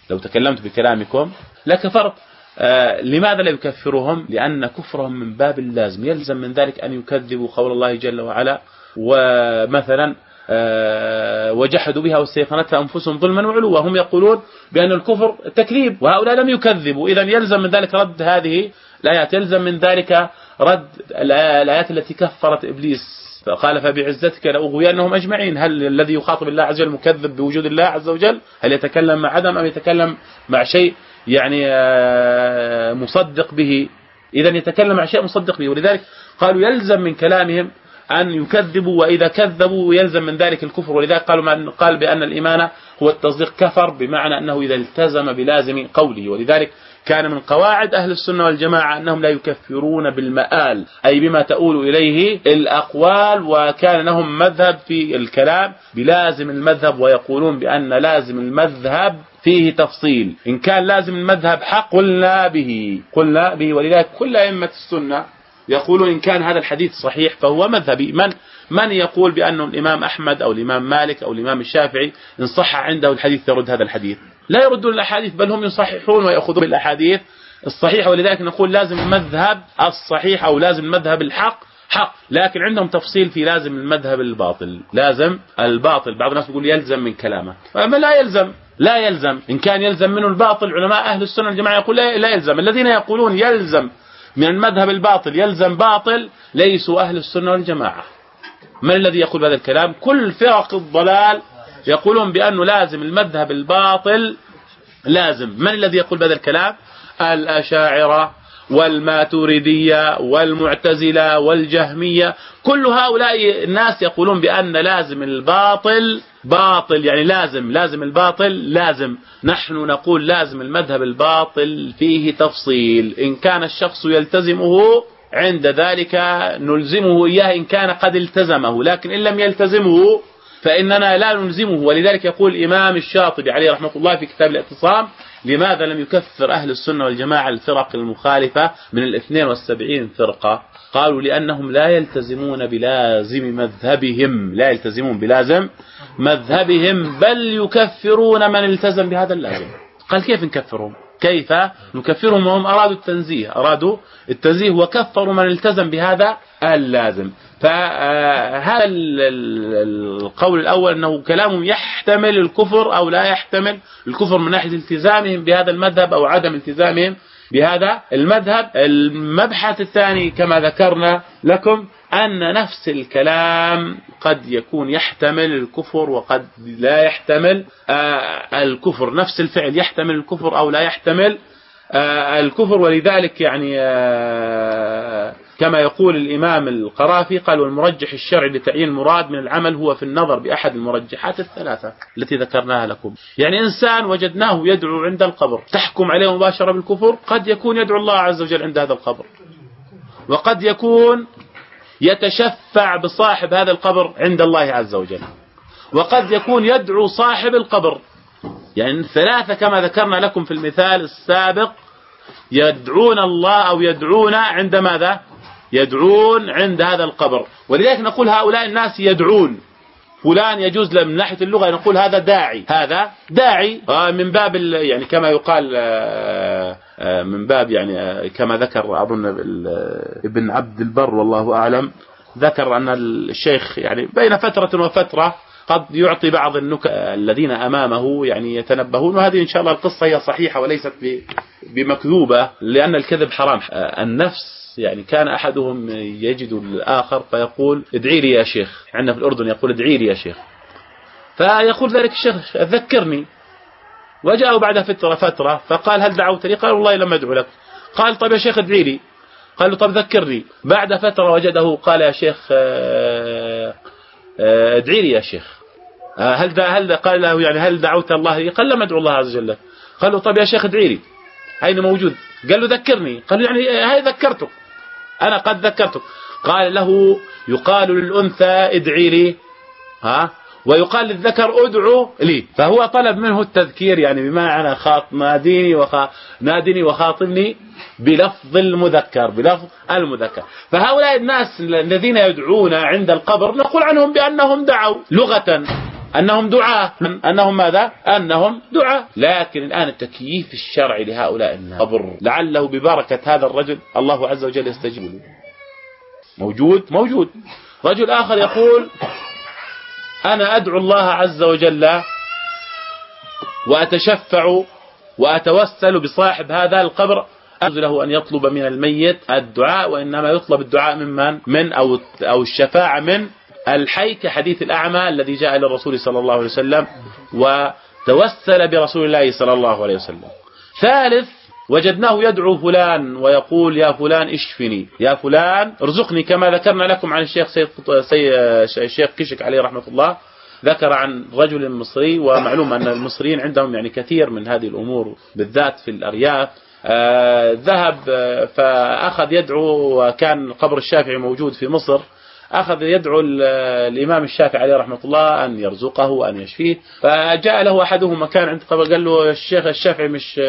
لو تكلمت بكلامكم لكفرت آه لماذا لا يكفرهم؟ لأن كفرهم من باب اللازم. يلزم من ذلك أن يكذبوا قول الله جل وعلا. ومثلا آه وجحدوا بها واستيقنتها أنفسهم ظلما وعلوا. وهم يقولون بأن الكفر تكذيب. وهؤلاء لم يكذبوا. إذا يلزم من ذلك رد هذه الآيات. يلزم من ذلك رد الآيات التي كفرت إبليس. فقال فبعزتك لأغوينهم أجمعين. هل الذي يخاطب الله عز وجل مكذب بوجود الله عز وجل؟ هل يتكلم مع عدم أم يتكلم مع شيء؟ يعني آه، مصدق به. إذا يتكلم مع شيء مصدق به. ولذلك قالوا يلزم من كلامهم أن يكذبوا وإذا كذبوا يلزم من ذلك الكفر. ولذلك قالوا قال بأن الإيمان هو التصديق كفر بمعنى أنه إذا التزم بلازم قوله. ولذلك كان من قواعد أهل السنة والجماعة أنهم لا يكفرون بالمآل أي بما تؤول إليه الأقوال وكان لهم مذهب في الكلام. بلازم المذهب ويقولون بأن لازم المذهب فيه تفصيل. إن كان لازم المذهب حق قلنا به. قلنا به. ولذلك كل أئمة السنة يقولون إن كان هذا الحديث صحيح فهو مذهبي. من من يقول بأنه الإمام أحمد أو الإمام مالك أو الإمام الشافعي إن صح عنده الحديث يرد هذا الحديث؟ لا يردون الأحاديث بل هم يصححون ويأخذون بالأحاديث الصحيحة. ولذلك نقول لازم المذهب الصحيح أو لازم المذهب الحق حق. لكن عندهم تفصيل في لازم المذهب الباطل. لازم الباطل. بعض الناس يقول يلزم من كلامه. ما لا يلزم. لا يلزم. إن كان يلزم منه الباطل علماء أهل السنة الجماعة يقول لا يلزم. الذين يقولون يلزم من المذهب الباطل يلزم باطل ليسوا أهل السنة والجماعة. من الذي يقول هذا الكلام؟ كل فرق الضلال يقولون بأنه لازم المذهب الباطل لازم. من الذي يقول بهذا الكلام؟ الأشاعرة. والماتريدية والمعتزلة والجهمية كل هؤلاء الناس يقولون بأن لازم الباطل باطل يعني لازم لازم الباطل لازم. نحن نقول لازم المذهب الباطل فيه تفصيل. إن كان الشخص يلتزمه عند ذلك نلزمه إياه إن كان قد التزمه لكن إن لم يلتزمه فإننا لا نلزمه. ولذلك يقول الإمام الشاطبي عليه رحمة الله في كتاب الاعتصام لماذا لم يكفر أهل السنة والجماعة الفرق المخالفة من الاثنين والسبعين فرقة؟ قالوا لأنهم لا يلتزمون بلازم مذهبهم. لا يلتزمون بلازم مذهبهم بل يكفرون من التزم بهذا اللازم. قال كيف نكفرهم؟ كيف نكفرهم؟ وهم أرادوا التنزيه. أرادوا التنزيه وكفروا من التزم بهذا اللازم. فهذا القول الأول أنه كلام يحتمل الكفر أو لا يحتمل الكفر من ناحية التزامهم بهذا المذهب أو عدم التزامهم بهذا المذهب. المبحث الثاني كما ذكرنا لكم أن نفس الكلام قد يكون يحتمل الكفر وقد لا يحتمل آه، الكفر نفس الفعل يحتمل الكفر أو لا يحتمل آه، الكفر. ولذلك يعني آه، كما يقول الإمام القرافي قال والمرجح الشرعي لتعيين المراد من العمل هو في النظر بأحد المرجحات الثلاثة التي ذكرناها لكم. يعني إنسان وجدناه يدعو عند القبر تحكم عليه مباشرة بالكفر قد يكون يدعو الله عز وجل عند هذا القبر. وقد يكون يتشفع بصاحب هذا القبر عند الله عز وجل. وقد يكون يدعو صاحب القبر. يعني ثلاثة كما ذكرنا لكم في المثال السابق يدعون الله أو يدعون عند ماذا؟ يدعون عند هذا القبر. ولذلك نقول هؤلاء الناس يدعون. فلان يجوز من ناحية اللغة نقول هذا داعي. هذا داعي. آه، من باب يعني كما يقال آه، آه، من باب يعني كما ذكر أظن ابن عبد البر والله أعلم ذكر أن الشيخ يعني بين فترة وفترة قد يعطي بعض النكت الذين أمامه يعني يتنبهون. وهذه إن شاء الله القصة هي صحيحة وليست بمكذوبة لأن الكذب حرام. النفس يعني كان أحدهم يجد الآخر فيقول ادعي لي يا شيخ عندنا في الأردن يقول ادعي لي يا شيخ. فيقول ذلك الشيخ ذكرني. وجاءه بعد فترة فترة فقال هل دعوت لي قال والله لم أدعو لك. قال طيب يا شيخ ادعي لي. قال له طيب ذكرني. بعد فترة وجده قال يا شيخ آه، آه، ادعي لي يا شيخ. آه، هل هل قال له يعني هل دعوت الله لي؟ قال لم أدعو الله عز وجل. قال له طيب يا شيخ ادعي لي. أين موجود؟ قال له ذكرني. قال له يعني هاي ذكرتك. أنا قد ذكرتك قال له يقال للأنثى ادعي لي. ها؟ ويقال للذكر ادعو لي. فهو طلب منه التذكير يعني بمعنى خاط ناديني وخا نادني وخاطبني بلفظ المذكر بلفظ المذكر. فهؤلاء الناس الذين يدعون عند القبر نقول عنهم بأنهم دعوا لغة. أنهم دعاة. أنهم ماذا؟ أنهم دعاة. لكن الآن التكييف الشرعي لهؤلاء القبر لعله ببركة هذا الرجل الله عز وجل يستجيب له. موجود؟ موجود. رجل آخر يقول أنا أدعو الله عز وجل وأتشفع وأتوسل بصاحب هذا القبر. له أن يطلب من الميت الدعاء وإنما يطلب الدعاء من من؟ من أو أو الشفاعة من الحي كحديث الأعمى الذي جاء إلى الرسول صلى الله عليه وسلم وتوسل برسول الله صلى الله عليه وسلم. ثالث وجدناه يدعو فلان ويقول يا فلان اشفني يا فلان ارزقني كما ذكرنا لكم عن الشيخ سيد الشيخ كشك عليه رحمة الله ذكر عن رجل مصري ومعلوم أن المصريين عندهم يعني كثير من هذه الأمور بالذات في الأرياف. آه ذهب آه، فأخذ يدعو وكان قبر الشافعي موجود في مصر. أخذ يدعو الإمام الشافعي عليه رحمة الله أن يرزقه وأن يشفيه. فجاء له أحدهم مكان عند قبر قال له الشيخ الشافعي مش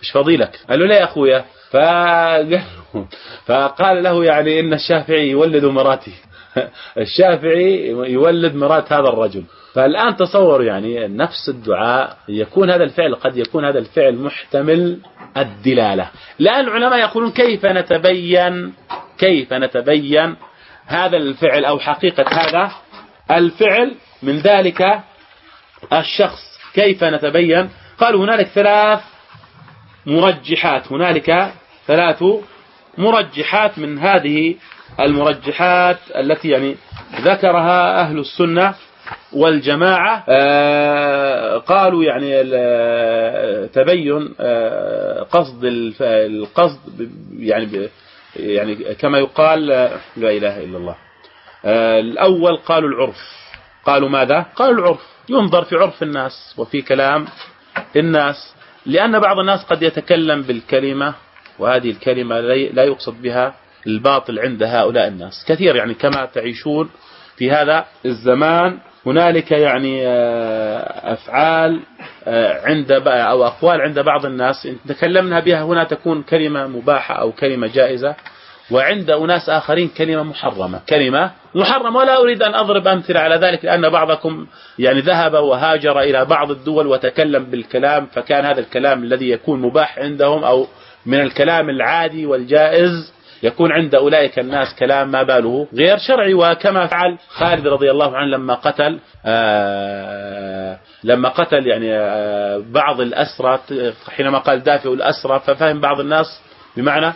مش فضيلك. قال له لا يا أخويا. فقال له يعني إن الشافعي يولد مراتي. الشافعي يولد مرات هذا الرجل. فالآن تصور يعني نفس الدعاء يكون هذا الفعل قد يكون هذا الفعل محتمل الدلالة. الآن العلماء يقولون كيف نتبين كيف نتبين هذا الفعل أو حقيقة هذا الفعل من ذلك الشخص. كيف نتبين؟ قالوا هنالك ثلاث مرجحات هنالك ثلاث مرجحات من هذه المرجحات التي يعني ذكرها أهل السنة والجماعة. آه، قالوا يعني تبين آه، قصد القصد يعني يعني كما يقال لا إله إلا الله. آه، الأول قالوا العرف. قالوا ماذا؟ قالوا العرف. ينظر في عرف الناس وفي كلام الناس لأن بعض الناس قد يتكلم بالكلمة وهذه الكلمة لا يقصد بها الباطل عند هؤلاء الناس. كثير يعني كما تعيشون في هذا الزمان هنالك يعني آه، أفعال آه، عند أو أقوال عند بعض الناس تكلمنا بها هنا تكون كلمة مباحة أو كلمة جائزة وعند أناس آخرين كلمة محرمة. كلمة محرمة. ولا أريد أن أضرب أمثلة على ذلك لأن بعضكم يعني ذهب وهاجر إلى بعض الدول وتكلم بالكلام فكان هذا الكلام الذي يكون مباح عندهم أو من الكلام العادي والجائز. يكون عند أولئك الناس كلام ما باله غير شرعي وكما فعل خالد رضي الله عنه لما قتل آه لما قتل يعني آه بعض الأسرى حينما قال دافعوا الأسرى ففهم بعض الناس بمعنى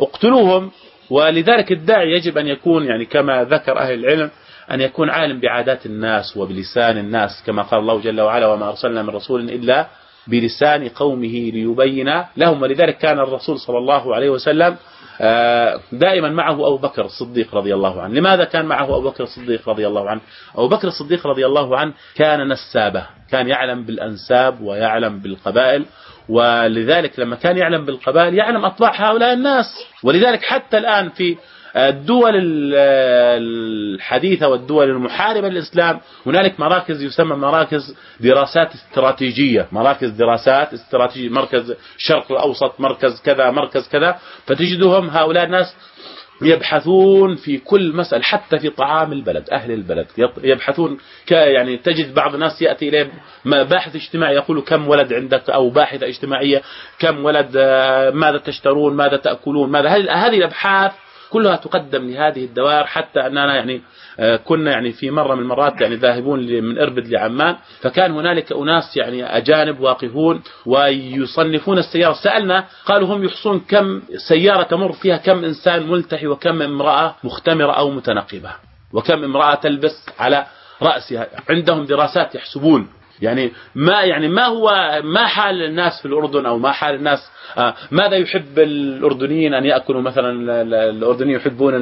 اقتلوهم. ولذلك الداعي يجب أن يكون يعني كما ذكر أهل العلم أن يكون عالم بعادات الناس وبلسان الناس كما قال الله جل وعلا وما أرسلنا من رسول إلا بلسان قومه ليبين لهم. ولذلك كان الرسول صلى الله عليه وسلم آه، دائما معه أبو بكر الصديق رضي الله عنه. لماذا كان معه أبو بكر الصديق رضي الله عنه؟ أبو بكر الصديق رضي الله عنه كان نسابة كان يعلم بالأنساب ويعلم بالقبائل ولذلك لما كان يعلم بالقبائل يعلم أطباع هؤلاء الناس. ولذلك حتى الآن في الدول الحديثة والدول المحاربة للإسلام هنالك مراكز يسمى مراكز دراسات استراتيجية مراكز دراسات استراتيجية مركز الشرق الأوسط مركز كذا مركز كذا فتجدهم هؤلاء الناس يبحثون في كل مسألة حتى في طعام البلد أهل البلد يبحثون يعني تجد بعض الناس يأتي إليه باحث اجتماعي يقول كم ولد عندك؟ أو باحثة اجتماعية كم ولد؟ آه، ماذا تشترون؟ ماذا تأكلون؟ ماذا؟ هذه الأبحاث كلها تقدم لهذه الدوائر حتى أننا يعني آه، كنا يعني في مرة من المرات يعني ذاهبون من إربد لعمان فكان هنالك أناس يعني أجانب واقفون ويصنفون السيارة. سألنا قالوا هم يحصون كم سيارة تمر فيها كم إنسان ملتحي وكم امرأة مختمرة أو متنقبة وكم امرأة تلبس على رأسها. عندهم دراسات يحسبون يعني ما يعني ما هو ما حال الناس في الأردن أو ما حال الناس آه، ماذا يحب الأردنيين أن يأكلوا مثلا؟ الأردنيين يحبون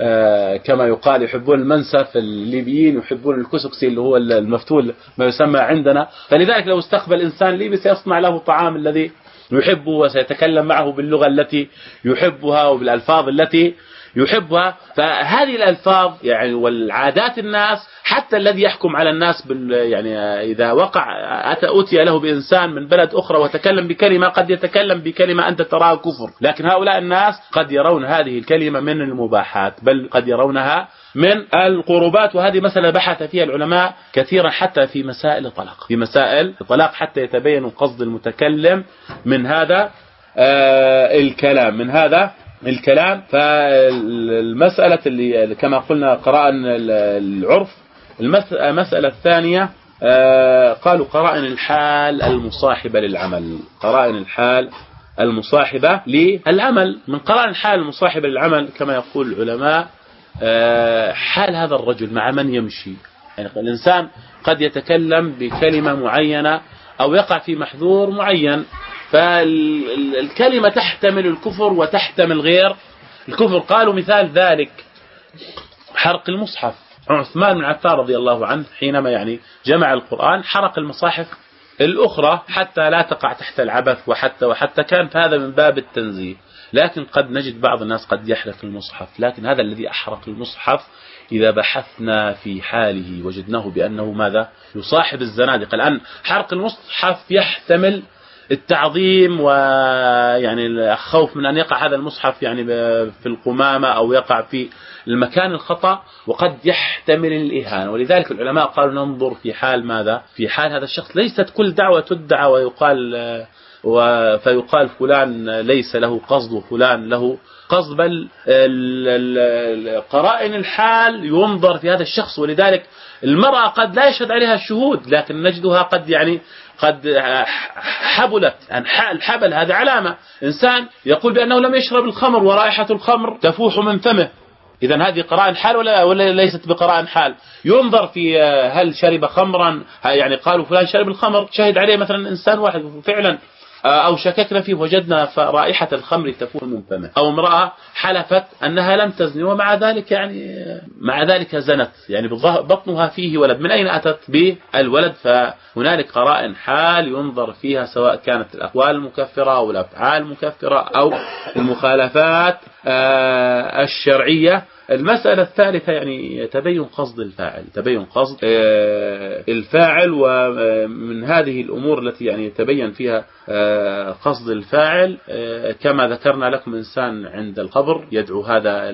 آه، كما يقال يحبون المنسف الليبيين يحبون الكسكسي اللي هو المفتول ما يسمى عندنا. فلذلك لو استقبل إنسان ليبي سيصنع له الطعام الذي يحبه وسيتكلم معه باللغة التي يحبها وبالألفاظ التي يحبها. فهذه الألفاظ يعني والعادات الناس حتى الذي يحكم على الناس بال يعني إذا وقع أتي له بإنسان من بلد أخرى وتكلم بكلمة قد يتكلم بكلمة أنت تراها كفر. لكن هؤلاء الناس قد يرون هذه الكلمة من المباحات بل قد يرونها من القربات. وهذه مسألة بحث فيها العلماء كثيرا حتى في مسائل الطلاق. في مسائل الطلاق حتى يتبين قصد المتكلم من هذا آه الكلام من هذا الكلام. فالمسألة اللي كما قلنا قرأنا العرف المسألة الثانية آه، قالوا قرائن الحال المصاحبة للعمل. قرائن الحال المصاحبة للعمل. من قرائن الحال المصاحبة للعمل كما يقول العلماء آه، حال هذا الرجل مع من يمشي؟ يعني الإنسان قد يتكلم بكلمة معينة أو يقع في محذور معين. فالكلمة تحتمل الكفر وتحتمل غير. الكفر قالوا مثال ذلك حرق المصحف. عثمان بن عفان رضي الله عنه حينما يعني جمع القرآن حرق المصاحف الأخرى حتى لا تقع تحت العبث وحتى وحتى كان هذا من باب التنزيه. لكن قد نجد بعض الناس قد يحرق المصحف. لكن هذا الذي أحرق المصحف إذا بحثنا في حاله وجدناه بأنه ماذا؟ يصاحب الزنادقة. الآن حرق المصحف يحتمل التعظيم ويعني الخوف من أن يقع هذا المصحف يعني في القمامة أو يقع في المكان الخطأ وقد يحتمل الإهانة. ولذلك العلماء قالوا ننظر في حال ماذا؟ في حال هذا الشخص. ليست كل دعوة تدعى ويقال فيقال فلان ليس له قصد وفلان له قصد بل قرائن الحال ينظر في هذا الشخص. ولذلك المرأة قد لا يشهد عليها الشهود لكن نجدها قد يعني قد حبلت الحبل هذه علامة. إنسان يقول بأنه لم يشرب الخمر ورائحة الخمر تفوح من فمه. إذا هذه قرائن حال ولا ولا ليست بقرائن حال؟ ينظر في هل شرب خمرا؟ يعني قالوا فلان شرب الخمر شهد عليه مثلا إنسان واحد فعلا. آه، أو شككنا فيه وجدنا رائحة الخمر تفور من فمه أو امرأة حلفت أنها لم تزني ومع ذلك يعني مع ذلك زنت. يعني بطنها فيه ولد. من أين أتت بالولد؟ فهنالك قرائن حال ينظر فيها سواء كانت الأقوال المكفرة أو الأفعال المكفرة أو المخالفات. آه، الشرعية. المسألة الثالثة يعني تبين قصد الفاعل تبين قصد آه، الفاعل ومن هذه الأمور التي يعني يتبين فيها آه، قصد الفاعل آه، كما ذكرنا لكم إنسان عند القبر يدعو هذا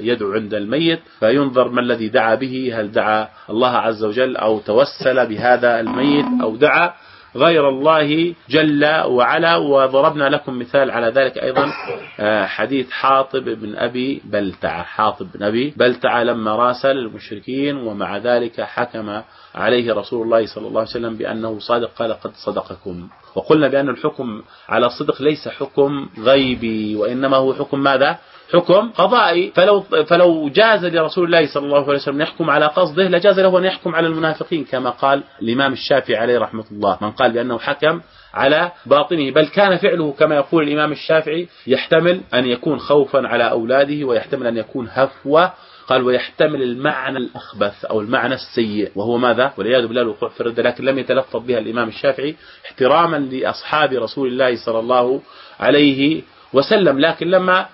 يدعو عند الميت فينظر ما الذي دعا به هل دعا الله عز وجل أو توسل بهذا الميت أو دعا. غير الله جل وعلا وضربنا لكم مثال على ذلك أيضا آه، حديث حاطب بن أبي بلتعة. حاطب بن أبي بلتعة لما راسل المشركين ومع ذلك حكم عليه رسول الله صلى الله عليه وسلم بأنه صادق قال قد صدقكم وقلنا بأن الحكم على الصدق ليس حكم غيبي وإنما هو حكم ماذا؟ حكم قضائي فلو فلو جاز لرسول الله صلى الله عليه وسلم يحكم على قصده لجاز له أن يحكم على المنافقين كما قال الإمام الشافعي عليه رحمة الله من قال بأنه حكم على باطنه. بل كان فعله كما يقول الإمام الشافعي يحتمل أن يكون خوفا على أولاده ويحتمل أن يكون هفوة. قال ويحتمل المعنى الأخبث أو المعنى السيء وهو ماذا؟ والعياذ بالله الوقوع في الردة لكن لم يتلفظ بها الإمام الشافعي احتراما لأصحاب رسول الله صلى الله عليه وسلم. لكن لما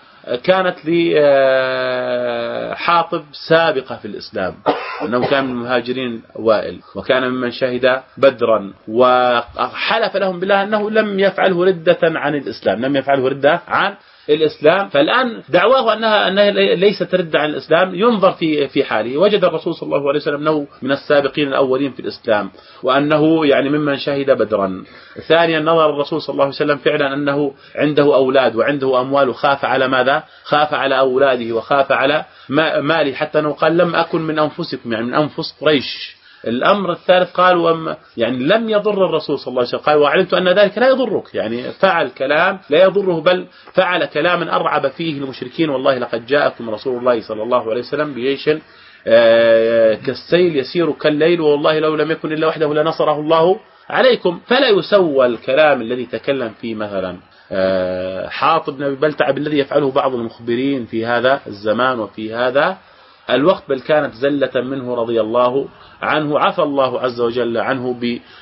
كانت لحاطب سابقة في الإسلام أنه كان من المهاجرين أوائل وكان ممن شهد بدرا وحلف لهم بالله أنه لم يفعله ردة عن الإسلام لم يفعله ردة عن الإسلام. فالآن دعواه أنها أنها ليست رد عن الإسلام ينظر في في حاله. وجد الرسول صلى الله عليه وسلم أنه من السابقين الأولين في الإسلام وأنه يعني ممن شهد بدرا. ثانيا نظر الرسول صلى الله عليه وسلم فعلا أنه عنده أولاد وعنده أموال وخاف على ماذا؟ خاف على أولاده وخاف على ماله. حتى أنه قال لم أكن من أنفسكم يعني من أنفس قريش. الأمر الثالث قال وم يعني لم يضر الرسول صلى الله عليه وسلم. قال وعلمت أن ذلك لا يضرك. يعني فعل كلام لا يضره بل فعل كلاما أرعب فيه المشركين. والله لقد جاءكم رسول الله صلى الله عليه وسلم بجيش آه، كالسيل يسير كالليل والله لو لم يكن إلا وحده لنصره الله عليكم. فلا يسوى الكلام الذي تكلم فيه مثلا آه، حاطب بن أبي بلتع بالذي يفعله بعض المخبرين في هذا الزمان وفي هذا الوقت بل كانت زلة منه رضي الله عنه عفى الله عز وجل عنه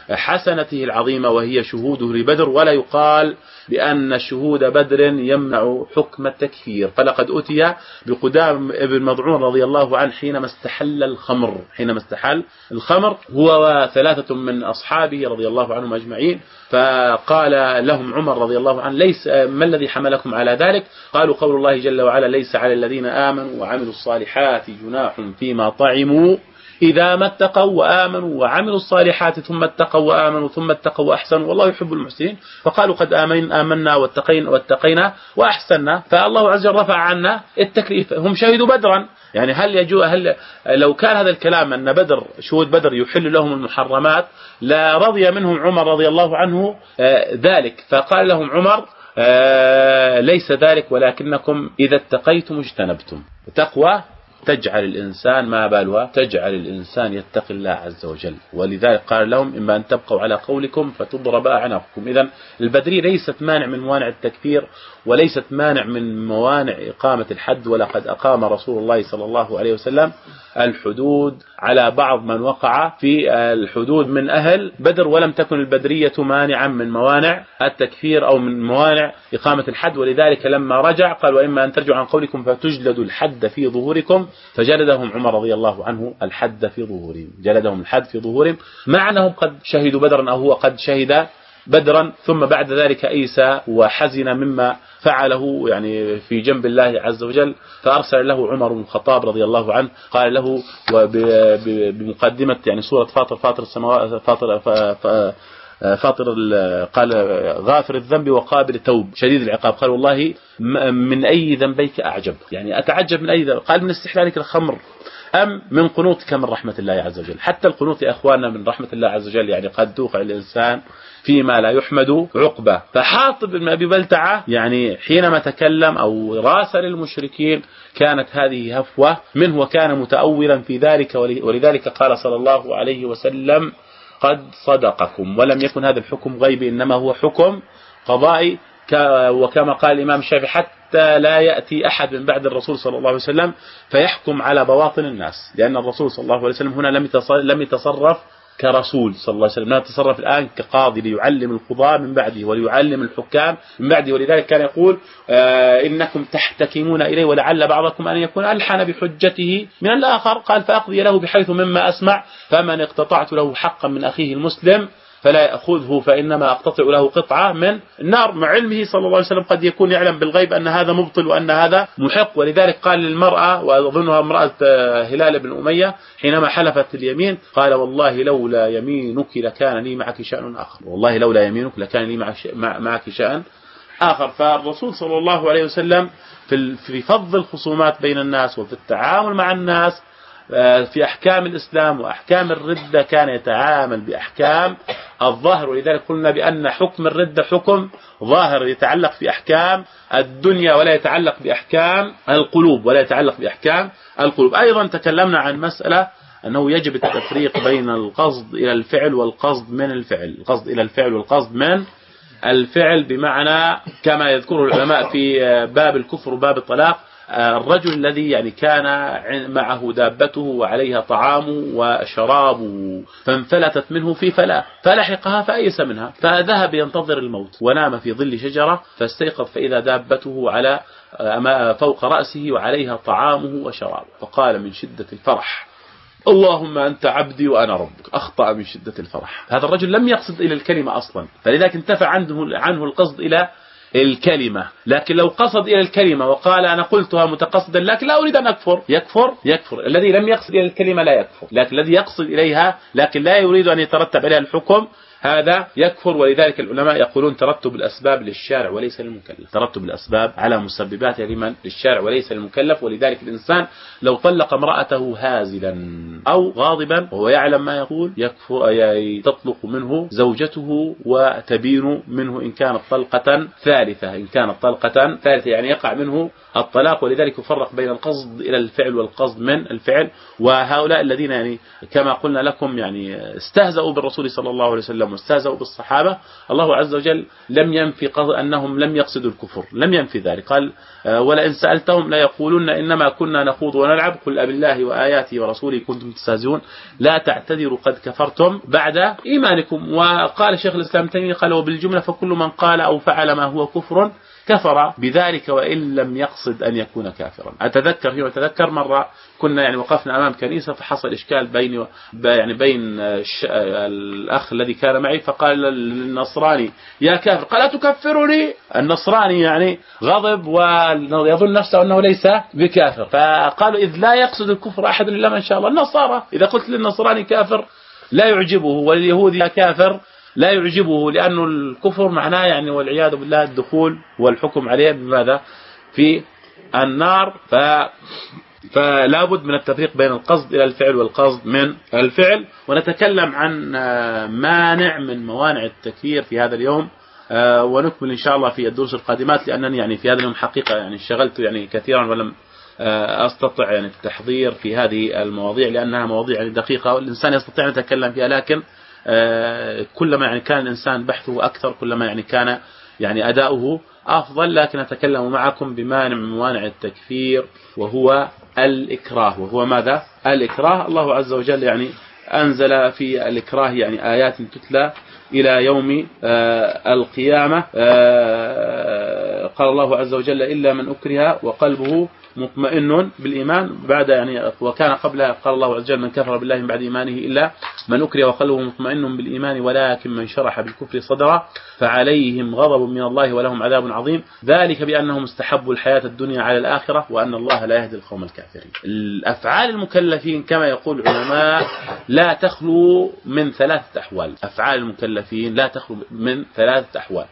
بحسنته العظيمة وهي شهوده لبدر ولا يقال بأن شهود بدر يمنع حكم التكفير. فلقد أتي بقدام ابن مضعون رضي الله عنه حينما استحل الخمر. حينما استحل الخمر هو وثلاثة من أصحابه رضي الله عنهم أجمعين. فقال لهم عمر رضي الله عنه ليس ما الذي حملكم على ذلك؟ قالوا قول الله جل وعلا ليس على الذين آمنوا وعملوا الصالحات جناح فيما طعموا إذا ما اتقوا وآمنوا وعملوا الصالحات ثم اتقوا وآمنوا ثم اتقوا وأحسنوا. والله يحب المحسنين. فقالوا قد آمن آمنا واتقينا واتقينا وأحسنا فالله عز وجل رفع عنا التكليف. هم شهدوا بدرا. يعني هل يجو هل لو كان هذا الكلام أن بدر شهود بدر يحل لهم المحرمات لا رضي منهم عمر رضي الله عنه آه، ذلك. فقال لهم عمر آه، ليس ذلك ولكنكم إذا اتقيتم اجتنبتم. تقوى تجعل الإنسان ما بالها تجعل الإنسان يتقي الله عز وجل. ولذلك قال لهم إما أن تبقوا على قولكم فتضرب أعناقكم. إذا البدري ليست مانع من موانع التكفير وليست مانع من موانع إقامة الحد ولقد أقام رسول الله صلى الله عليه وسلم الحدود على بعض من وقع في الحدود من أهل بدر ولم تكن البدرية مانعا من موانع التكفير أو من موانع إقامة الحد. ولذلك لما رجع قال وإما أن ترجعوا عن قولكم فتجلدوا الحد في ظهوركم. فجلدهم عمر رضي الله عنه الحد في ظهورهم جلدهم الحد في ظهورهم. مع أنهم قد شهدوا بدرا أو هو قد شهد بدرا ثم بعد ذلك أيسى وحزن مما فعله يعني في جنب الله عز وجل فأرسل له عمر بن الخطاب رضي الله عنه قال له بمقدمة يعني سورة فاطر فاطر السماوات فاطر فاطر قال غافر الذنب وقابل التوب. شديد العقاب. قال والله من أي ذنبيك أعجب. يعني أتعجب من أي ذنب؟ قال من استحلالك الخمر. أم من قنوتك من رحمة الله عز وجل. حتى القنوت يا أخواننا من رحمة الله عز وجل يعني قد توقع الإنسان فيما لا يحمد عقبة. فحاطب بن أبي بلتعة يعني حينما تكلم أو راسل المشركين كانت هذه هفوة منه وكان متأولا في ذلك ولذلك قال صلى الله عليه وسلم قد صدقكم ولم يكن هذا الحكم غيبي إنما هو حكم قضائي وكما قال الإمام الشافعي حتى لا يأتي أحد من بعد الرسول صلى الله عليه وسلم فيحكم على بواطن الناس لأن الرسول صلى الله عليه وسلم هنا لم يتصرف كرسول صلى الله عليه وسلم. لا يتصرف الآن كقاضي ليعلم القضاة من بعده وليعلم الحكام من بعده. ولذلك كان يقول آه إنكم تحتكمون إليه ولعل بعضكم أن يكون ألحن بحجته من الآخر. قال فأقضي له بحيث مما أسمع فمن اقتطعت له حقا من أخيه المسلم فلا يأخذه فإنما أقتطع له قطعة من النار مع علمه صلى الله عليه وسلم قد يكون يعلم بالغيب أن هذا مبطل وأن هذا محق. ولذلك قال للمرأة وأظنها امرأة هلال بن أمية حينما حلفت اليمين قال والله لولا يمينك لكان لي معك شأن آخر. والله لولا يمينك لكان لي معك شأن آخر. فالرسول صلى الله عليه وسلم في فض الخصومات بين الناس وفي التعامل مع الناس آه، في أحكام الإسلام وأحكام الردة كان يتعامل بأحكام الظاهر ولذلك قلنا بأن حكم الردة حكم ظاهر يتعلق في أحكام الدنيا ولا يتعلق بأحكام القلوب ولا يتعلق بأحكام القلوب. أيضا تكلمنا عن مسألة أنه يجب التفريق بين القصد إلى الفعل والقصد من الفعل. القصد إلى الفعل والقصد من الفعل بمعنى كما يذكره العلماء في باب الكفر وباب الطلاق الرجل الذي يعني كان معه دابته وعليها طعامه وشرابه فانفلتت منه في فلاة فلحقها فأيس منها فذهب ينتظر الموت ونام في ظل شجرة فاستيقظ فإذا دابته على فوق رأسه وعليها طعامه وشرابه. فقال من شدة الفرح اللهم أنت عبدي وأنا ربك أخطأ من شدة الفرح. هذا الرجل لم يقصد إلى الكلمة أصلا فلذلك انتفع عنه, عنه القصد إلى الكلمة. لكن لو قصد إلى الكلمة وقال أنا قلتها متقصدا لكن لا أريد أن أكفر. يكفر؟ يكفر. الذي لم يقصد إلى الكلمة لا يكفر. لكن الذي يقصد إليها لكن لا يريد أن يترتب عليها الحكم هذا يكفر ولذلك العلماء يقولون ترتب الأسباب للشارع وليس للمكلف. ترتب الأسباب على مسببات لمن للشارع وليس للمكلف ولذلك الإنسان لو طلق امرأته هازلا أو غاضبا وهو يعلم ما يقول يكفر تطلق منه زوجته وتبين منه إن كانت طلقة ثالثة إن كانت طلقة ثالثة يعني يقع منه الطلاق ولذلك يفرق بين القصد إلى الفعل والقصد من الفعل. وهؤلاء الذين يعني كما قلنا لكم يعني استهزأوا بالرسول صلى الله عليه وسلم واستهزأوا بالصحابة الله عز وجل لم ينفي أنهم لم يقصدوا الكفر لم ينفي ذلك. قال آه، ولئن سألتهم لا يقولون إنما كنا نخوض ونلعب قل أب الله وآياته ورسوله كنتم تستهزئون. لا تعتذروا قد كفرتم بعد إيمانكم. وقال شيخ الإسلام تيمية قال وبالجملة فكل من قال أو فعل ما هو كفر كفر بذلك وإن لم يقصد أن يكون كافرا. أتذكر فيما أتذكر مرة كنا يعني وقفنا أمام كنيسة فحصل إشكال بيني يعني بين الأخ الذي كان معي فقال للنصراني يا كافر قال أتكفرني؟ النصراني يعني غضب ويظن نفسه أنه ليس بكافر. فقالوا إذ لا يقصد الكفر أحد إلا من شاء الله. النصارى إذا قلت للنصراني كافر لا يعجبه واليهودي كافر لا يعجبه لأنه الكفر معناه يعني والعياذ بالله الدخول والحكم عليه بماذا؟ في النار. ف فلا بد من التفريق بين القصد إلى الفعل والقصد من الفعل. ونتكلم عن مانع من موانع التكفير في هذا اليوم. آه، ونكمل إن شاء الله في الدروس القادمات لأنني يعني في هذا اليوم حقيقة يعني اشتغلت يعني كثيرا ولم آه، أستطع يعني التحضير في هذه المواضيع لأنها مواضيع يعني دقيقة والإنسان يستطيع أن يتكلم فيها لكن آه، كلما يعني كان الإنسان بحثه أكثر كلما يعني كان يعني أداؤه أفضل لكن أتكلم معكم بمانع من موانع التكفير وهو الإكراه. وهو ماذا؟ الإكراه. الله عز وجل يعني أنزل في الإكراه يعني آيات تتلى إلى يوم آه، القيامة آه، قال الله عز وجل إلا من أكره وقلبه مطمئن بالإيمان بعد يعني وكان قبلها قال الله عز وجل من كفر بالله من بعد إيمانه إلا من أكره وقلبه مطمئن بالإيمان ولكن من شرح بالكفر صدرا فعليهم غضب من الله ولهم عذاب عظيم. ذلك بأنهم استحبوا الحياة الدنيا على الآخرة وأن الله لا يهدي القوم الكافرين. الأفعال المكلفين كما يقول العلماء لا تخلو من ثلاثة أحوال. أفعال المكلفين لا تخلو من ثلاثة أحوال.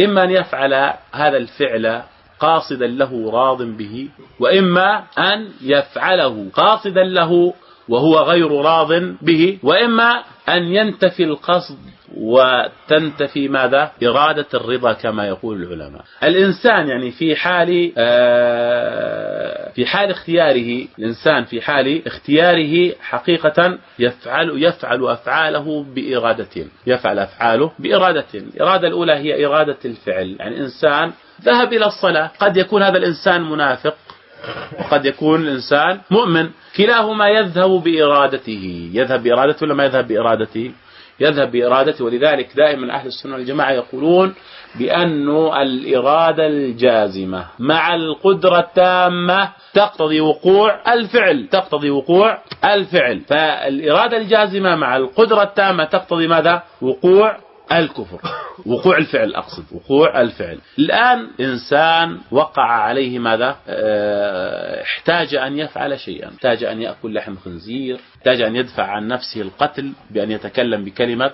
إما أن يفعل هذا الفعل قاصدا له راض به وإما أن يفعله قاصدا له وهو غير راض به وإما أن ينتفي القصد وتنتفي ماذا؟ إرادة الرضا كما يقول العلماء. الإنسان يعني في حال آه، في حال اختياره الإنسان في حال اختياره حقيقة يفعل يفعل أفعاله بإرادة يفعل أفعاله بإرادة. الإرادة الأولى هي إرادة الفعل. يعني إنسان ذهب إلى الصلاة. قد يكون هذا الإنسان منافق. وقد يكون الإنسان مؤمن. كلاهما يذهب بإرادته. يذهب بإرادته ولا ما يذهب بإرادته؟ يذهب بإرادته. ولذلك دائما أهل السنة والجماعة يقولون بأن الإرادة الجازمة مع القدرة التامة تقتضي وقوع الفعل. تقتضي وقوع الفعل. فالإرادة الجازمة مع القدرة التامة تقتضي ماذا؟ وقوع الكفر. وقوع الفعل أقصد. وقوع الفعل. الآن إنسان وقع عليه ماذا؟ آه احتاج أن يفعل شيئا. احتاج أن يأكل لحم خنزير. احتاج أن يدفع عن نفسه القتل بأن يتكلم بكلمة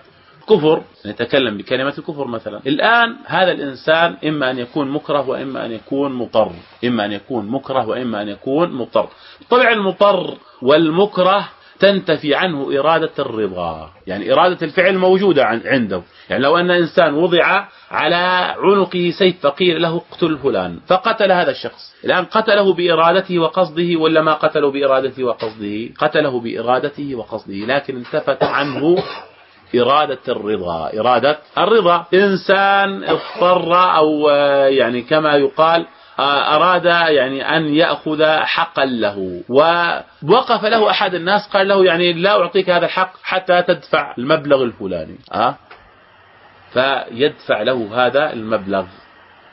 كفر. نتكلم بكلمة الكفر مثلا. الآن هذا الإنسان إما أن يكون مكره وإما أن يكون مضطر. إما أن يكون مكره وإما أن يكون مضطر. طبعا المضطر والمكره تنتفي عنه إرادة الرضا. يعني إرادة الفعل موجودة عنده يعني لو أن إنسان وضع على عنقه سيف فقيل له اقتل فلان فقتل هذا الشخص. الآن قتله بإرادته وقصده ولا ما قتله بإرادته وقصده؟ قتله بإرادته وقصده لكن انتفت عنه إرادة الرضا. إرادة الرضا. إنسان اضطر أو يعني كما يقال أراد يعني أن يأخذ حقا له. ووقف له أحد الناس قال له يعني لا أعطيك هذا الحق حتى تدفع المبلغ الفلاني. أه؟ فيدفع له هذا المبلغ.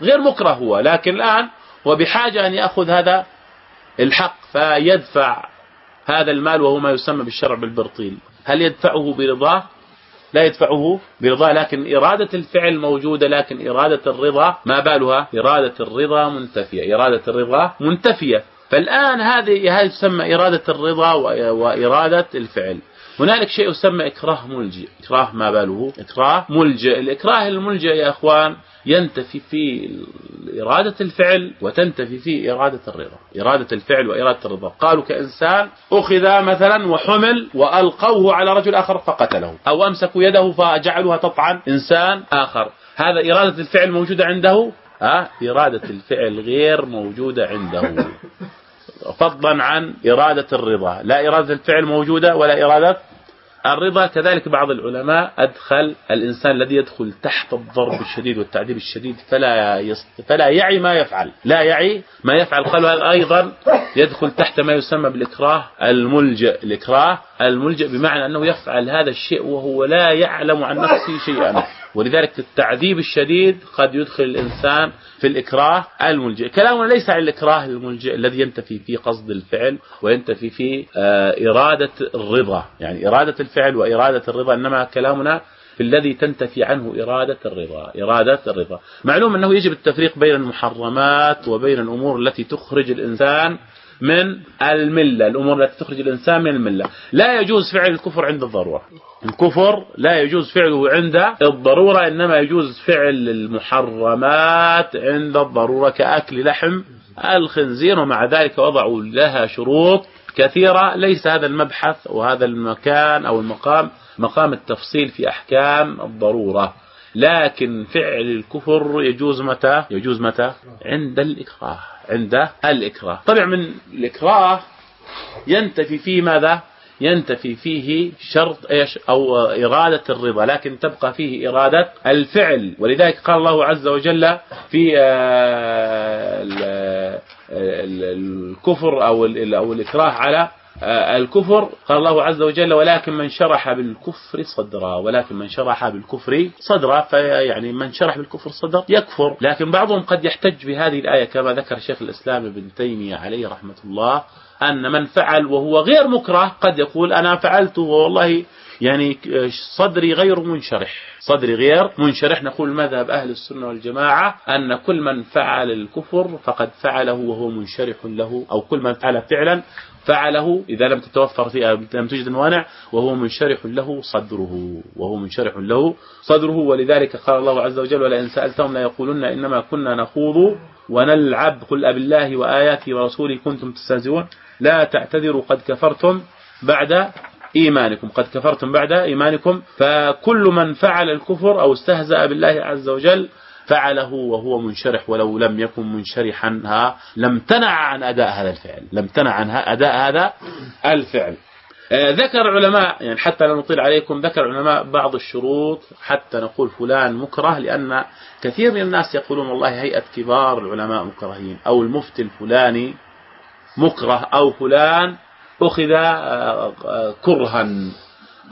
غير مكره هو لكن الآن هو بحاجة أن يأخذ هذا الحق فيدفع هذا المال وهو ما يسمى بالشرع بالبرطيل. هل يدفعه برضاه؟ لا يدفعه برضاه لكن إرادة الفعل موجودة لكن إرادة الرضا ما بالها؟ إرادة الرضا منتفية إرادة الرضا منتفية. فالآن هذه هذه تسمى إرادة الرضا وإرادة الفعل. هنالك شيء يسمى إكراه ملجئ. إكراه ما باله؟ إكراه ملجئ. الإكراه الملجئ يا أخوان ينتفي في إرادة الفعل وتنتفي في إرادة الرضا. إرادة الفعل وإرادة الرضا. قالوا كإنسان أخذ مثلا وحمل وألقوه على رجل آخر فقتله أو أمسكوا يده فجعلوها تطعن إنسان آخر. هذا إرادة الفعل موجودة عنده؟ ها إرادة الفعل غير موجودة عنده. فضلا عن إرادة الرضا. لا إرادة الفعل موجودة ولا إرادة الرضا كذلك بعض العلماء أدخل الإنسان الذي يدخل تحت الضرب الشديد والتعذيب الشديد فلا يست... فلا يعي ما يفعل. لا يعي ما يفعل. قال أيضا يدخل تحت ما يسمى بالإكراه؟ الملجئ الإكراه الملجئ بمعنى أنه يفعل هذا الشيء وهو لا يعلم عن نفسه شيئا. ولذلك التعذيب الشديد قد يدخل الإنسان في الإكراه الملجئ. كلامنا ليس عن الإكراه الملجئ الذي ينتفي في قصد الفعل وينتفي في آه، إرادة الرضا. يعني إرادة الفعل وإرادة الرضا إنما كلامنا في الذي تنتفي عنه إرادة الرضا إرادة الرضا. معلوم أنه يجب التفريق بين المحرمات وبين الأمور التي تخرج الإنسان من الملة الأمور التي تخرج الإنسان من الملة. لا يجوز فعل الكفر عند الضرورة. الكفر لا يجوز فعله عند الضرورة إنما يجوز فعل المحرمات عند الضرورة كأكل لحم الخنزير ومع ذلك وضعوا لها شروط كثيرة. ليس هذا المبحث وهذا المكان أو المقام مقام التفصيل في أحكام الضرورة. لكن فعل الكفر يجوز متى؟ يجوز متى؟ عند الإكراه. عند الإكراه. طبعا من الإكراه ينتفي فيه ماذا؟ ينتفي فيه شرط إيش؟ أو إرادة الرضا لكن تبقى فيه إرادة الفعل. ولذلك قال الله عز وجل في آه، الكفر أو أو الإكراه على آه، الكفر قال الله عز وجل ولكن من شرح بالكفر صدرا ولكن من شرح بالكفر صدرا فيعني من شرح بالكفر صدر يكفر. لكن بعضهم قد يحتج بهذه الآية كما ذكر شيخ الإسلام ابن تيمية عليه رحمة الله أن من فعل وهو غير مكره قد يقول أنا فعلت والله يعني صدري غير منشرح. صدري غير منشرح. نقول مذهب أهل السنة والجماعة أن كل من فعل الكفر فقد فعله وهو منشرح له أو كل من فعل فعلا فعله إذا لم تتوفر فيها لم توجد الموانع وهو منشرح له صدره وهو منشرح له صدره. ولذلك قال الله عز وجل ولئن سألتهم لا يقولون إنما كنا نخوض ونلعب. قل أب الله وآياته ورسوله كنتم تستهزئون. لا تعتذروا قد كفرتم بعد إيمانكم. قد كفرتم بعد إيمانكم. فكل من فعل الكفر أو استهزأ بالله عز وجل فعله وهو منشرح ولو لم يكن منشرحا لم تنع عن أداء هذا الفعل لم تنع عن أداء هذا الفعل. آه، ذكر علماء يعني حتى لا نطيل عليكم ذكر علماء بعض الشروط حتى نقول فلان مكره لأن كثير من الناس يقولون والله هيئة كبار العلماء مكرهين أو المفتي الفلاني مكره أو فلان أخذ آه، آه، كرها.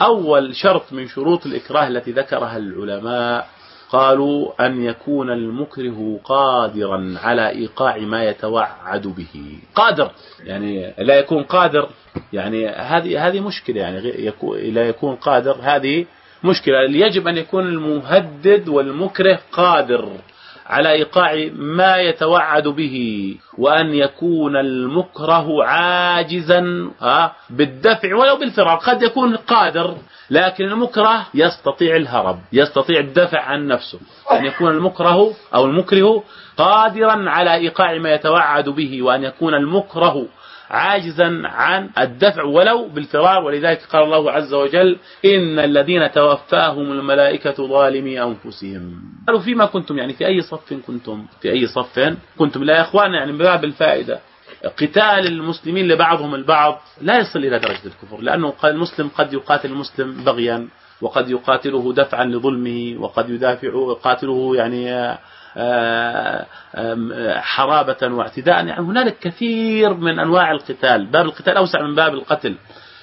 أول شرط من شروط الإكراه التي ذكرها العلماء قالوا أن يكون المكره قادرا على إيقاع ما يتوعد به. قادر يعني لا يكون قادر يعني هذه هذه مشكلة يعني لا يكون قادر هذه مشكلة. يجب أن يكون المهدد والمكره قادر. على إيقاع ما يتوعد به وأن يكون المكره عاجزا بالدفع ولو بالفرار. قد يكون قادر لكن المكره يستطيع الهرب يستطيع الدفع عن نفسه. أن يكون المكره أو المكره قادرا على إيقاع ما يتوعد به وأن يكون المكره عاجزا عن الدفع ولو بالفرار. ولذلك قال الله عز وجل إن الذين توفاهم الملائكة ظالمي أنفسهم. قالوا فيما كنتم؟ يعني في أي صف كنتم؟ في أي صف كنتم؟ لا يا إخوان يعني من باب الفائدة. قتال المسلمين لبعضهم البعض لا يصل إلى درجة الكفر لأنه المسلم قد يقاتل المسلم بغيا وقد يقاتله دفعا لظلمه وقد يدافع يقاتله يعني حرابة واعتداء. يعني هنالك كثير من أنواع القتال. باب القتال أوسع من باب القتل.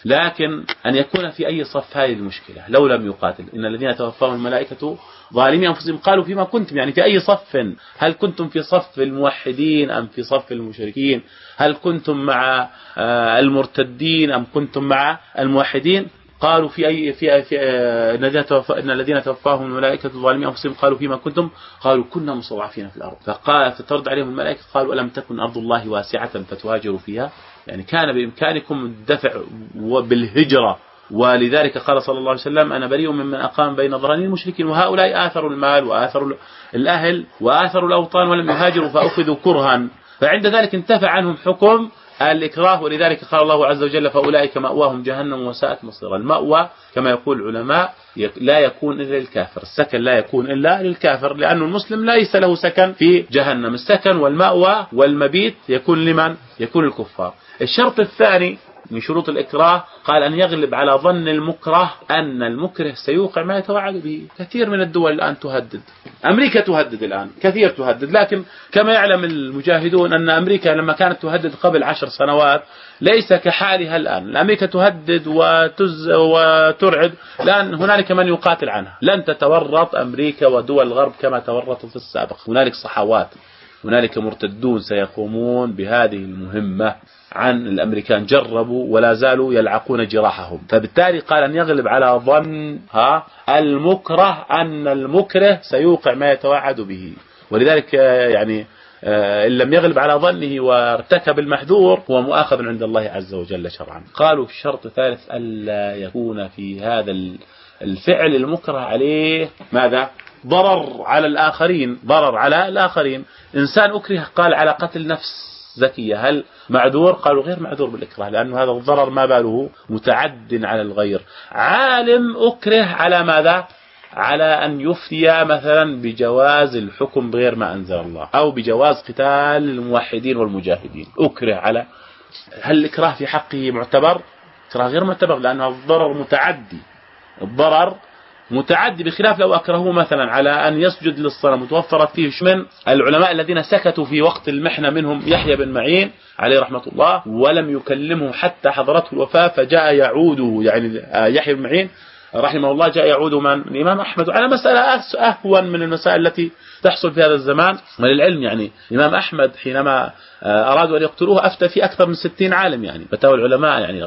لكن أن يكون في أي صف هذه المشكلة لو لم يقاتل. إن الذين توفاهم الملائكة ظالمي أنفسهم. قالوا فيما كنتم. يعني في أي صف؟ هل كنتم في صف الموحدين أم في صف المشركين؟ هل كنتم مع آه، المرتدين أم كنتم مع الموحدين؟ قالوا في أي في في آه، إن الذين توفاهم الملائكة ظالمي أنفسهم قالوا فيما كنتم؟ قالوا كنا مستضعفين في الأرض. فقال فترد عليهم الملائكة قالوا ألم تكن أرض الله واسعة فتهاجروا فيها؟ يعني كان بإمكانكم الدفع بالهجرة. ولذلك قال صلى الله عليه وسلم أنا بريء ممن أقام بين ظهراني المشركين وهؤلاء آثروا المال وآثروا الأهل وآثروا الأوطان ولم يهاجروا فأخذوا كرها. فعند ذلك انتفع عنهم حكم الإكراه ولذلك قال الله عز وجل فأولئك مأواهم جهنم وساءت مصيرا المأوى كما يقول العلماء لا يكون إلا للكافر. السكن لا يكون إلا للكافر لأن المسلم ليس له سكن في جهنم. السكن والمأوى والمبيت يكون لمن؟ يكون الكفار. الشرط الثاني من شروط الإكراه قال أن يغلب على ظن المكره أن المكره سيوقع ما يتوعد به. كثير من الدول الآن تهدد. أمريكا تهدد الآن. كثير تهدد. لكن كما يعلم المجاهدون أن أمريكا لما كانت تهدد قبل عشر سنوات ليس كحالها الآن. أمريكا تهدد وتز وترعد. لأن هنالك من يقاتل عنها. لن تتورط أمريكا ودول الغرب كما تورطت في السابق. هنالك صحوات. هنالك مرتدون سيقومون بهذه المهمة عن الأمريكان. جربوا ولا زالوا يلعقون جراحهم. فبالتالي قال أن يغلب على ظن ها المكره أن المكره سيوقع ما يتوعد به. ولذلك يعني آه، إن لم يغلب على ظنه وارتكب المحذور هو مؤاخذ عند الله عز وجل شرعا. قالوا الشرط الثالث ألا يكون في هذا الفعل المكره عليه ماذا؟ ضرر على الآخرين ضرر على الآخرين. إنسان أكره قال على قتل نفس زكية. هل معذور؟ قالوا غير معذور بالإكراه لأنه هذا الضرر ما باله متعد على الغير. عالم أكره على ماذا؟ على أن يفتي مثلا بجواز الحكم بغير ما أنزل الله أو بجواز قتال الموحدين والمجاهدين. أكره على هل الإكراه في حقه معتبر؟ إكراه غير معتبر لأنه الضرر متعدي. الضرر متعدي بخلاف لو أكرهوه مثلا على أن يسجد للصنم وتوفرت فيه من؟ العلماء الذين سكتوا في وقت المحنة منهم يحيى بن معين عليه رحمة الله ولم يكلمه حتى حضرته الوفاة فجاء يعوده يعني يحيى بن معين رحمه الله جاء يعود من الإمام أحمد. على مسألة أهون من المسائل التي تحصل في هذا الزمان. وللعلم يعني الإمام أحمد حينما أرادوا أن يقتلوه أفتى في أكثر من ستين عالم يعني. فتاوى العلماء يعني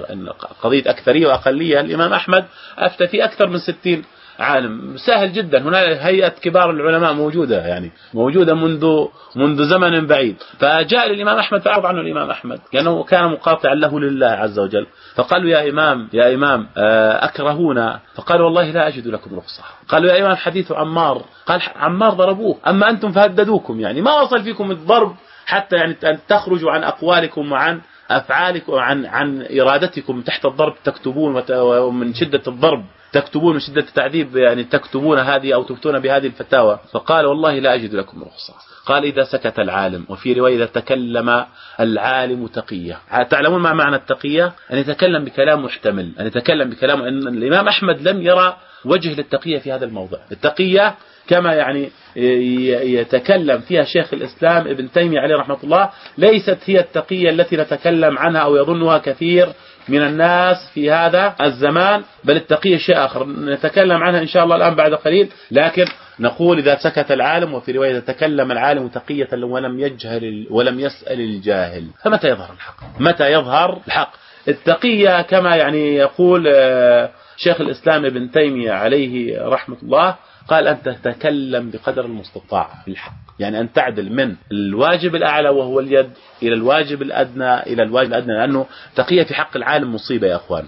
قضية أكثرية وأقلية الإمام أحمد أفتى في أكثر من ستين عالم. سهل جدا. هناك هيئة كبار العلماء موجودة يعني. موجودة منذ منذ زمن بعيد. فجاء للإمام أحمد فأعرض عنه الإمام أحمد. لأنه كان مقاطعا له لله عز وجل. فقالوا يا إمام يا إمام آه، أكرهونا. فقال والله لا أجد لكم رخصة. قالوا يا إمام حديث عمار. قال عمار ضربوه. أما أنتم فهددوكم يعني. ما وصل فيكم الضرب حتى يعني أن تخرجوا عن أقوالكم وعن أفعالكم وعن عن إرادتكم تحت الضرب تكتبون ومن شدة الضرب. تكتبون من شدة التعذيب يعني تكتبون هذه أو تفتون بهذه الفتاوى. فقال والله لا أجد لكم رخصة. قال إذا سكت العالم وفي رواية إذا تكلم العالم تقية. تعلمون ما معنى التقية؟ أن يتكلم بكلام محتمل أن يتكلم بكلام أن الإمام أحمد لم يرى وجه للتقية في هذا الموضع. التقية كما يعني يتكلم فيها شيخ الإسلام ابن تيمية عليه رحمة الله ليست هي التقية التي نتكلم عنها أو يظنها كثير. من الناس في هذا الزمان بل التقية شيء آخر. نتكلم عنها إن شاء الله الآن بعد قليل لكن نقول إذا سكت العالم وفي رواية تكلم العالم تقية ولم يجهل ولم يسأل الجاهل. فمتى يظهر الحق؟ متى يظهر الحق؟ التقية كما يعني يقول آه، شيخ الإسلام ابن تيمية عليه رحمة الله قال أن تتكلم بقدر المستطاع في الحق. يعني أن تعدل من الواجب الأعلى وهو اليد إلى الواجب الأدنى إلى الواجب الأدنى لأنه تقية في حق العالم مصيبة يا أخوان.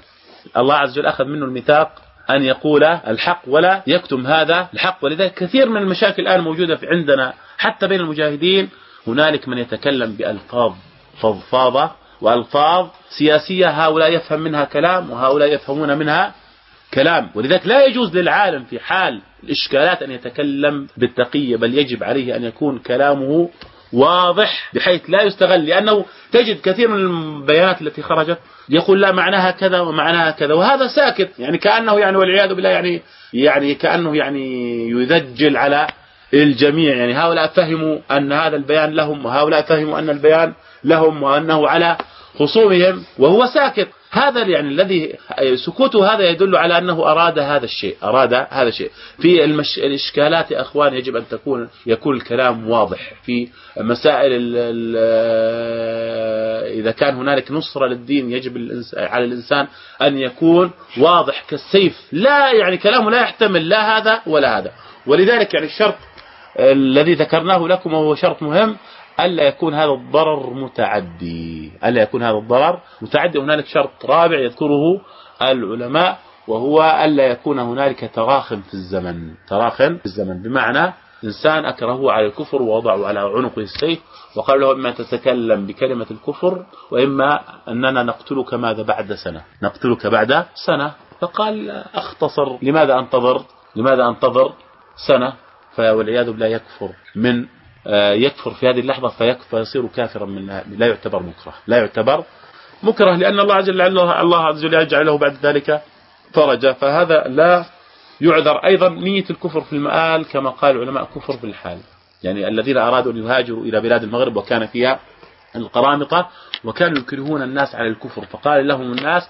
الله عز وجل أخذ منه الميثاق أن يقول الحق ولا يكتم هذا الحق ولذلك كثير من المشاكل الآن موجودة في عندنا حتى بين المجاهدين. هنالك من يتكلم بألفاظ فضفاضة وألفاظ سياسية هؤلاء يفهم منها كلام وهؤلاء يفهمون منها كلام. ولذلك لا يجوز للعالم في حال الإشكالات أن يتكلم بالتقية بل يجب عليه أن يكون كلامه واضح بحيث لا يستغل لأنه تجد كثير من البيانات التي خرجت يقول لا معناها كذا ومعناها كذا وهذا ساكت يعني كأنه يعني والعياذ بالله يعني يعني كأنه يعني يذجل على الجميع يعني هؤلاء فهموا أن هذا البيان لهم وهؤلاء فهموا أن البيان لهم وأنه على خصومهم وهو ساكت. هذا يعني الذي سكوته هذا يدل على أنه أراد هذا الشيء أراد هذا الشيء. في المش... الإشكالات يا أخوان يجب أن تكون يكون الكلام واضح. في مسائل ال... ال... إذا كان هنالك نصرة للدين يجب الإنس... على الإنسان أن يكون واضح كالسيف. لا يعني كلامه لا يحتمل لا هذا ولا هذا. ولذلك يعني الشرط الذي ذكرناه لكم وهو شرط مهم ألا يكون هذا الضرر متعدي. ألا يكون هذا الضرر متعدي. هنالك شرط رابع يذكره العلماء وهو ألا يكون هنالك تراخم في الزمن. تراخم في الزمن. بمعنى إنسان أكرهه على الكفر ووضعه على عنقه السيف وقال له إما تتكلم بكلمة الكفر وإما أننا نقتلك ماذا بعد سنة. نقتلك بعد سنة. فقال أختصر. لماذا أنتظر؟ لماذا أنتظر سنة؟ والعياذ بالله يكفر من يكفر في هذه اللحظة فيصير كافرا من لا يعتبر مكره لا يعتبر مكره لأن الله عز وجل الله عز وجل يجعل له بعد ذلك فرجا. فهذا لا يعذر. أيضا نية الكفر في المآل كما قال العلماء كفر في الحال يعني الذين أرادوا أن يهاجروا إلى بلاد المغرب وكان فيها القرامطة وكانوا يكرهون الناس على الكفر فقال لهم الناس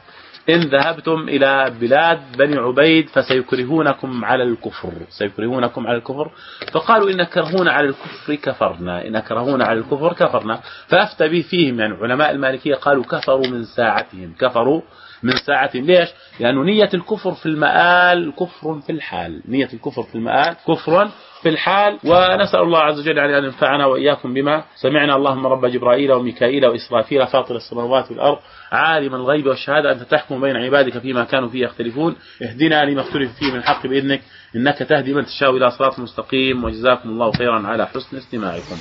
إن ذهبتم إلى بلاد بني عبيد فسيكرهونكم على الكفر. سيكرهونكم على الكفر. فقالوا إن كرهونا على الكفر كفرنا. إن كرهونا على الكفر كفرنا. فأفتى به فيهم يعني علماء المالكية قالوا كفروا من ساعتهم. كفروا من ساعتهم. ليش؟ لأن نية الكفر في المآل كفر في الحال. نية الكفر في المآل كفر في الحال ونسأل الله عز وجل أن ينفعنا وإياكم بما سمعنا. اللهم رب جبرائيل وميكائيل وإسرافيل فاطر السماوات والأرض عالم الغيب والشهادة. أنت تحكم بين عبادك فيما كانوا فيه يختلفون. اهدنا لما اختلف فيه من الحق بإذنك. إنك تهدي من تشاء إلى صراط مستقيم. وجزاكم الله خيرا على حسن استماعكم.